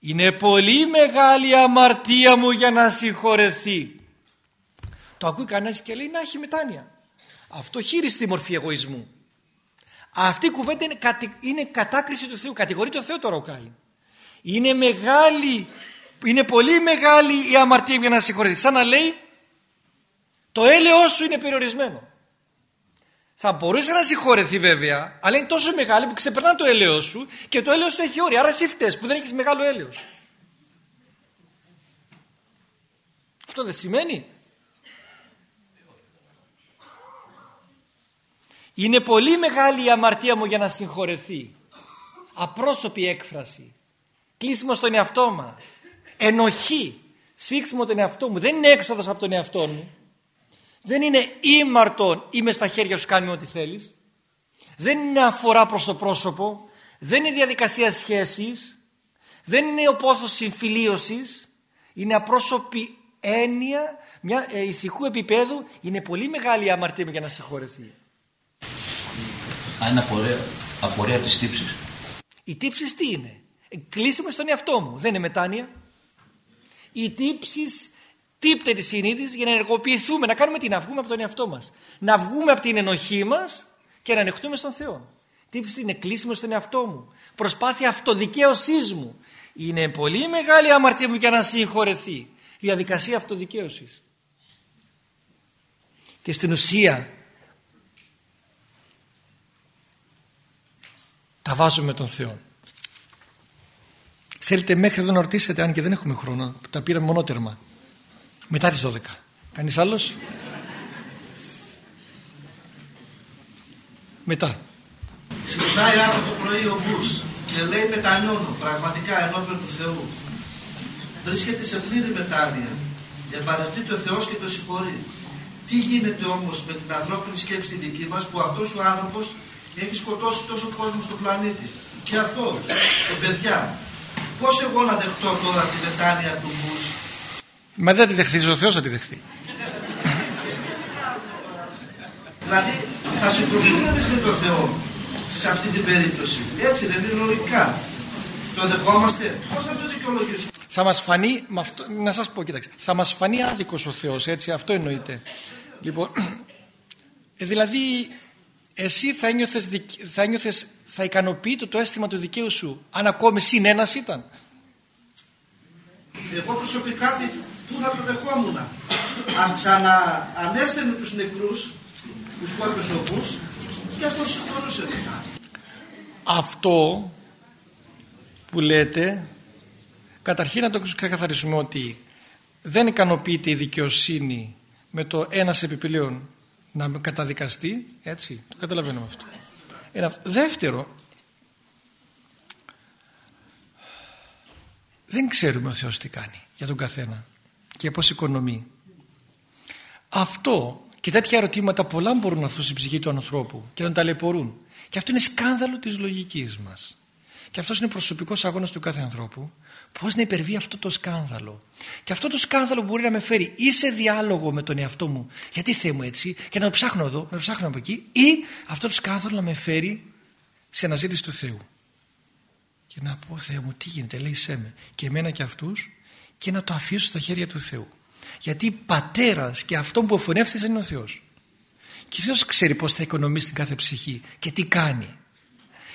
είναι πολύ μεγάλη η αμαρτία μου για να συγχωρεθεί. Το ακούει κανένας και λέει να έχει μετάνοια. Αυτό χείριστη μορφή εγωισμού. Αυτή η κουβέντα είναι, είναι κατάκριση του Θεού. Κατηγορεί το Θεό τώρα ο Κάιν. Είναι μεγάλη, είναι πολύ μεγάλη η αμαρτία για να συγχωρεθεί. Σαν να λέει το έλεος σου είναι περιορισμένο. Θα μπορούσε να συγχωρεθεί βέβαια, αλλά είναι τόσο μεγάλη που ξεπερνά το έλεος σου και το έλεος σου έχει όρια. Άρα εσύ φταίς που δεν έχεις μεγάλο έλεος. Αυτό δεν σημαίνει. Είναι πολύ μεγάλη η αμαρτία μου για να συγχωρεθεί. Απρόσωπη έκφραση. Κλείσιμο στον εαυτό μας. Ενοχή. Σφίξιμο τον εαυτό μου. Δεν είναι έξοδος από τον εαυτό μου. Δεν είναι ήμαρτον είμαι στα χέρια σου κάνει ό,τι θέλεις. Δεν είναι αφορά προς το πρόσωπο. Δεν είναι διαδικασία σχέσης. Δεν είναι ο πόθος συμφιλίωσης. Είναι απρόσωπη έννοια μια ε, ηθικού επίπεδου. Είναι πολύ μεγάλη η αμαρτία μου για να συγχωρεθεί. Αν είναι απορία, απορία από τις τύψεις. Οι τύψεις τι είναι; Κλείσιμο στον εαυτό μου. Δεν είναι μετάνοια. Οι τύψεις τύπτε τη συνείδησης για να ενεργοποιηθούμε, να κάνουμε τι, να βγούμε από τον εαυτό μας. Να βγούμε από την ενοχή μας και να ανεχτούμε στον Θεό. Τύψη είναι κλείσιμο στον εαυτό μου. Προσπάθεια αυτοδικαίωσής μου. Είναι πολύ μεγάλη αμαρτία μου για να συγχωρεθεί. Διαδικασία αυτοδικαίωσης. Και στην ουσία τα βάζουμε τον Θεό. Θέλετε μέχρι εδώ να ρωτήσετε αν και δεν έχουμε χρόνο. Τα πήραμε μονότερμα. Μετά τις 12. Κανείς άλλος; Μετά. Συζητάει άλλο το πρωί ο Μπούς και λέει μετανιώνω πραγματικά ενώπιον του Θεού. Βρίσκεται σε πλήρη μετάνοια. Εμπαριστεί ο Θεός και το συγχωρεί. Τι γίνεται όμως με την ανθρώπινη σκέψη τη δική μας που αυτός ο άνθρωπος έχει σκοτώσει τόσο κόσμο στον πλανήτη; Και αθώος, και παιδιά. Πώς εγώ να δεχτώ τώρα τη μετάνοια του Μπούς; Μα δεν τη δεχθείς, ο Θεός θα τη δεχθεί. Δηλαδή θα συγκρουστούμε εμεί με τον Θεό σε αυτή την περίπτωση. Έτσι δεν είναι λογικά. Το δεχόμαστε; Πώς θα το δικαιολογήσουμε; Θα μας φανεί, να σας πω, κοίταξε, θα μας φανεί άδικος ο Θεός, έτσι, αυτό εννοείται. Λοιπόν, ε, δηλαδή, εσύ θα ένιωθες, θα ένιωθες, θα ικανοποιεί το, το αίσθημα του δικαίου σου, αν ακόμη συνένας ήταν. Εγώ προσωπικά πού θα το δεχόμουν. Ας ξαναανέστενε τους νεκρούς, τους κόρπους οπούς και ας τον συγχωρούσε. Αυτό που λέτε, καταρχήν να το ξεκαθαρίσουμε ότι δεν ικανοποιείται η δικαιοσύνη με το ένας επιπλέον να καταδικαστεί, έτσι, το καταλαβαίνουμε αυτό. Ένα, δεύτερο, δεν ξέρουμε ο Θεός τι κάνει για τον καθένα και πώς οικονομεί. Αυτό και τέτοια ερωτήματα πολλά μπορούν να έρθουν στην ψυχή του ανθρώπου και να ταλαιπωρούν. Και αυτό είναι σκάνδαλο της λογικής μας. Και αυτός είναι προσωπικός αγώνας του κάθε ανθρώπου. Πώς να υπερβεί αυτό το σκάνδαλο. Και αυτό το σκάνδαλο μπορεί να με φέρει ή σε διάλογο με τον εαυτό μου. Γιατί Θεέ μου έτσι και να το ψάχνω εδώ, να το ψάχνω από εκεί. Ή αυτό το σκάνδαλο να με φέρει σε αναζήτηση του Θεού. Και να πω Θεέ μου τι γίνεται λέει σε με. Και εμένα και αυτούς και να το αφήσω στα χέρια του Θεού. Γιατί πατέρας και αυτό που φωνεύτησε είναι ο Θεός. Και ο Θεός ξέρει πώς θα οικονομήσει την κάθε ψυχή και τι κάνει.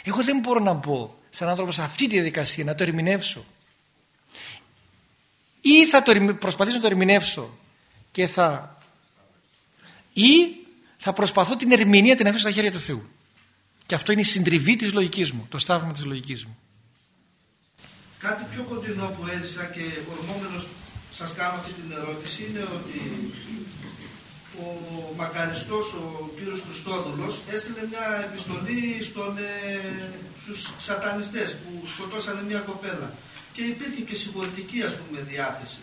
Εγώ δεν μπορώ να πω σαν άνθρωπος σε αυτή τη διαδικασία να το ερμηνεύσω. Ή θα το, προσπαθήσω να το ερμηνεύσω και θα... Ή θα προσπαθώ την ερμηνεία την αφήσω στα χέρια του Θεού. Και αυτό είναι η συντριβή της λογικής μου, το σταύμα της λογικής μου. Κάτι πιο κοντινό που έζησα και ορμόμενος σας κάνω αυτή την ερώτηση είναι ότι ο μακαριστός, ο κύριος Χριστόδουλος, έστειλε μια επιστολή στον, ε, στους σατανιστές που σκοτώσανε μια κοπέλα. Και υπήρχε και συγχωρητική ας πούμε διάθεση.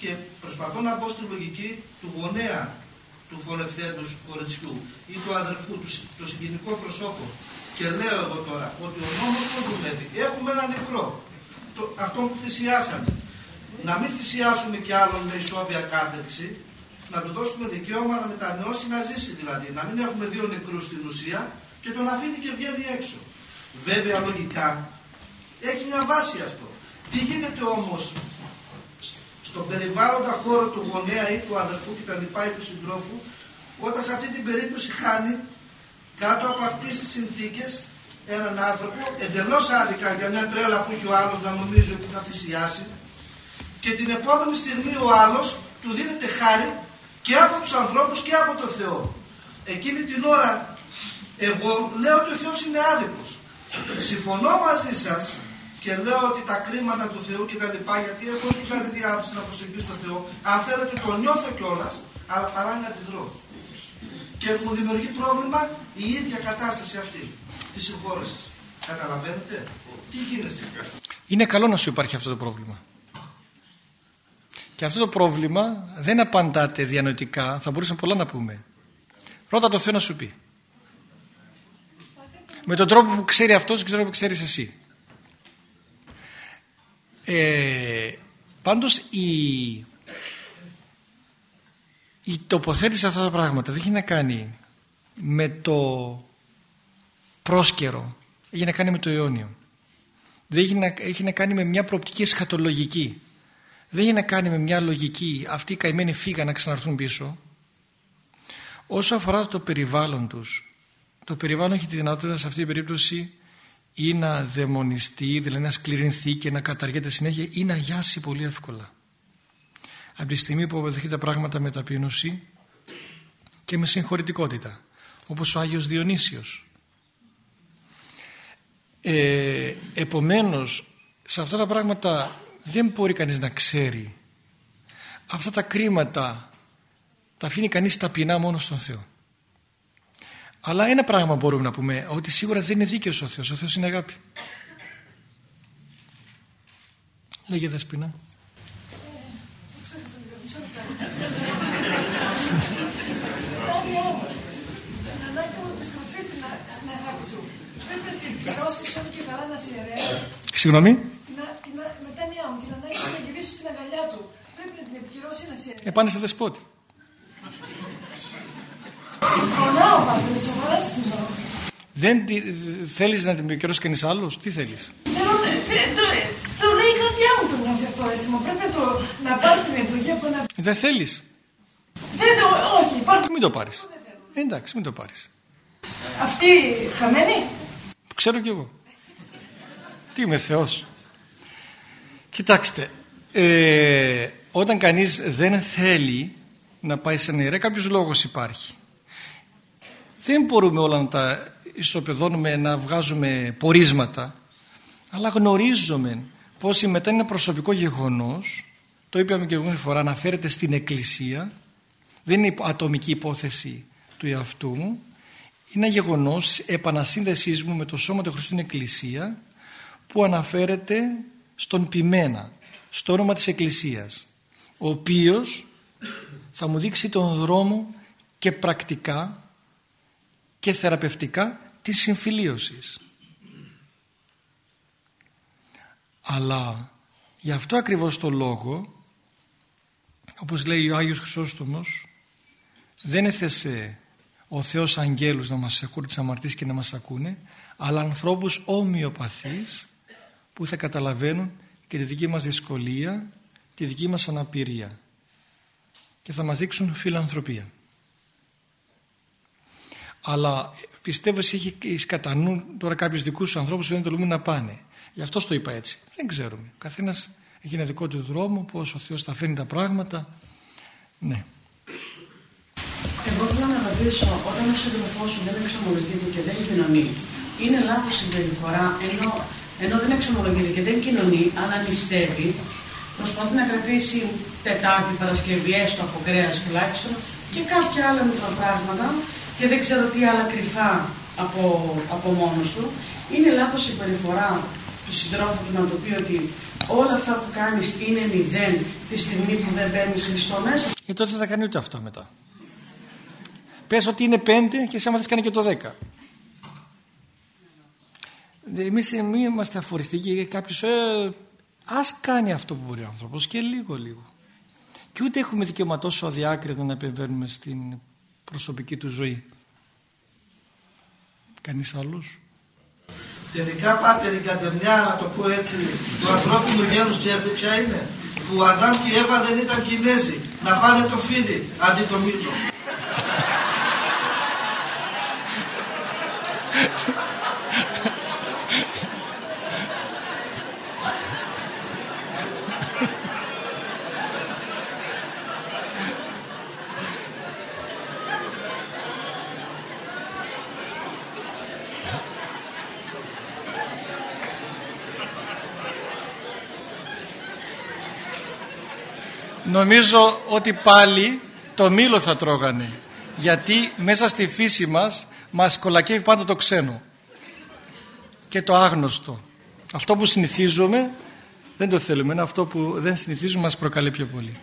Και προσπαθώ να μπω στη λογική του γονέα του φωνευθέντος κοριτσιού ή του αδερφού, του, το συγγενικό προσώπο. Και λέω εγώ τώρα ότι ο νόμος πώς δουλεύει. Έχουμε ένα νεκρό το, αυτό που θυσιάσαμε. Να μην θυσιάσουμε κι άλλον με ισόβια κάθεξη, να του δώσουμε δικαίωμα να μετανιώσει, να ζήσει δηλαδή. Να μην έχουμε δύο νεκρούς στην ουσία και τον αφήνει και βγαίνει έξω. Βέβαια λογικά έχει μια βάση αυτό. Τι γίνεται όμως στον περιβάλλοντα χώρο του γονέα ή του αδερφού κτλ. ή του συντρόφου, όταν σε αυτή την περίπτωση χάνει κάτω από αυτές τις συνθήκες έναν άνθρωπο εντελώς άδικα για μια τρέλα που έχει ο άλλος να νομίζει ότι θα θυσιάσει και την επόμενη στιγμή ο άλλος του δίνεται χάρη και από τους ανθρώπους και από το Θεό. Εκείνη την ώρα εγώ λέω ότι ο Θεός είναι άδικος. Συμφωνώ μαζί σας και λέω ότι τα κρίματα του Θεού και τα λοιπά, γιατί έχω την καλή διάθεση να προσεγγίσω τον Θεό, αν θέλετε το νιώθω κιόλας, αλλά παράλληλα αντιδρώ. Και μου δημιουργεί πρόβλημα η ίδια κατάσταση αυτή της συγχώρεσης. Καταλαβαίνετε, τι γίνεται; Είναι καλό να σου υπάρχει αυτό το πρόβλημα. Και αυτό το πρόβλημα δεν απαντάται διανοητικά, θα μπορούσαμε πολλά να πούμε. Ρώτα το Θεό να σου πει. Με τον τρόπο που ξέρει αυτός και ξέρω που ξέρεις εσύ. Ε, πάντως η, η τοποθέτηση αυτά τα πράγματα δεν έχει να κάνει με το πρόσκαιρο, έχει να κάνει με το αιώνιο. Δεν έχει να, έχει να κάνει με μια προοπτική εσχατολογική. Δεν έχει να κάνει με μια λογική αυτοί οι καημένοι φύγαν να ξαναρθούν πίσω. Όσο αφορά το περιβάλλον τους, το περιβάλλον έχει τη δυνατότητα σε αυτή την περίπτωση ή να δαιμονιστεί, δηλαδή να σκληρινθεί και να καταργείται συνέχεια ή να γιάσει πολύ εύκολα. Από τη στιγμή που αποδεχεί τα πράγματα με ταπείνωση και με συγχωρητικότητα, όπως ο Άγιος Διονύσιος. Ε, επομένως, σε αυτά τα πράγματα δεν μπορεί κανείς να ξέρει. Αυτά τα κρίματα τα αφήνει κανείς ταπεινά μόνο στον Θεό. Αλλά ένα πράγμα μπορούμε να πούμε, ότι σίγουρα δεν είναι δίκαιος ο Θεός, ο Θεός είναι αγάπη. Λέγε Δεσπίνα. Συγγνώμη. Μετά μία μου την ανάγκη να γυρίσει στην αγκαλιά του. Πρέπει να την επικυρώσει να σε Επάνε σε δεσπότη. Δεν θέλεις να την επικυρώσει κανείς άλλος, τι θέλεις; Το λέει η καρδιά μου το νιώθει αυτό αίσθημα. Πρέπει να, το, να πάρει την επιλογή από ένα... Δεν θέλεις; Δεν, όχι, υπάρχει. Μην το πάρεις. Εντάξει, μην το πάρεις. Αυτή χαμένη; Ξέρω κι εγώ. Τι είμαι Θεός. Κοιτάξτε, ε, όταν κανείς δεν θέλει να πάει σε νερά, κάποιος λόγος υπάρχει. Δεν μπορούμε όλα να τα ισοπεδώνουμε, να βγάζουμε πορίσματα, αλλά γνωρίζουμε πως η μετά είναι ένα προσωπικό γεγονός, το είπαμε και εγώ φορά, αναφέρεται στην Εκκλησία, δεν είναι ατομική υπόθεση του εαυτού μου, είναι ένα γεγονός επανασύνδεσής μου με το σώμα του Χριστού στην Εκκλησία που αναφέρεται στον ποιμένα, στο όνομα της Εκκλησίας, ο οποίος θα μου δείξει τον δρόμο και πρακτικά και θεραπευτικά της συμφιλίωσης. Αλλά γι' αυτό ακριβώς το λόγο, όπως λέει ο Άγιος Χρυσόστομος, δεν έθεσε ο Θεός αγγέλους να μας έχουν τις αμαρτίες και να μας ακούνε, αλλά ανθρώπους ομοιοπαθείς που θα καταλαβαίνουν και τη δική μας δυσκολία, τη δική μας αναπηρία και θα μας δείξουν φιλανθρωπία. Αλλά πιστεύω ότι έχει κατά νου τώρα κάποιους δικούς ανθρώπους που δεν τολμούν να πάνε. Γι' αυτό το είπα έτσι. Δεν ξέρουμε. Ο καθένας έχει ένα δικό του δρόμο, πώς ο Θεός θα φέρνει τα πράγματα. Ναι. Εγώ θέλω να ρωτήσω, όταν ο σύντροφό σου δεν εξομολογείται και δεν κοινωνεί, είναι λάθος συμπεριφορά, ενώ, ενώ δεν εξομολογείται και δεν κοινωνεί, αλλά νηστεύει, προσπαθεί να κρατήσει Τετάρτη, Παρασκευή, έστω από κρέας τουλάχιστον, και κάποια άλλα μικρά πράγματα και δεν ξέρω τι άλλα κρυφά από, από μόνος του, είναι λάθος η περιφορά του συντρόφου του να το πει ότι όλα αυτά που κάνεις είναι μηδέν τη στιγμή που δεν παίρνεις Χριστό μέσα. Και τότε δεν θα κάνει ούτε αυτό μετά. Πες ότι είναι πέντε και εσύ άμα θες κάνει και το δέκα. Εμείς μην είμαστε αφοριστικοί. Κάποιος, ε, ας κάνει αυτό που μπορεί ο άνθρωπος και λίγο λίγο. Και ούτε έχουμε δικαίωμα τόσο αδιάκριτα να επεμβαίνουμε στην προσωπική του ζωή. Κανείς άλλος; Τελικά πάτερ η κατεμιά, να το πω έτσι, του ανθρώπινου γένους ξέρετε ποια είναι; Που ο Αντάμ και η Εύα δεν ήταν Κινέζοι. Να φάνε το φίδι αντί το μήλο. Νομίζω ότι πάλι το μήλο θα τρώγανε. Γιατί μέσα στη φύση μας μας κολακεύει πάντα το ξένο και το άγνωστο. Αυτό που συνηθίζουμε δεν το θέλουμε. Είναι αυτό που δεν συνηθίζουμε μας προκαλεί πιο πολύ.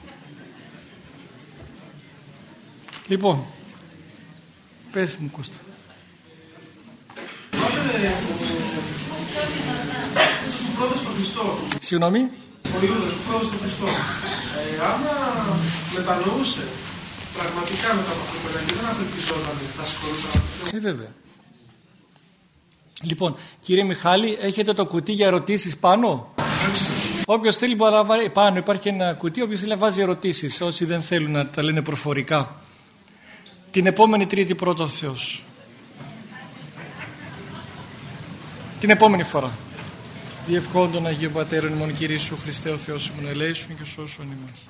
Λοιπόν, πες μου Κώστα. Συγγνώμη. Ο Ιούδας που κόβει τον Χριστό. Ε, άμα μετανοούσε πραγματικά μετά από αυτό που έλεγε, δεν απελπιζόταν, θα συγχωρούταν. Ε, βέβαια. Λοιπόν, κύριε Μιχάλη, έχετε το κουτί για ερωτήσεις πάνω; Όποιος θέλει μπορεί να βάλει πάνω. Υπάρχει ένα κουτί, όποιος θέλει να βάζει ερωτήσεις. Όσοι δεν θέλουν να τα λένε προφορικά. Την επόμενη Τρίτη πρώτος Θεός. Την επόμενη φορά. Διευχόντων Αγίου Πατέρων ημών Κυρίσου Χριστέ ο Θεός ημών ελέησον και σώσον ημάς.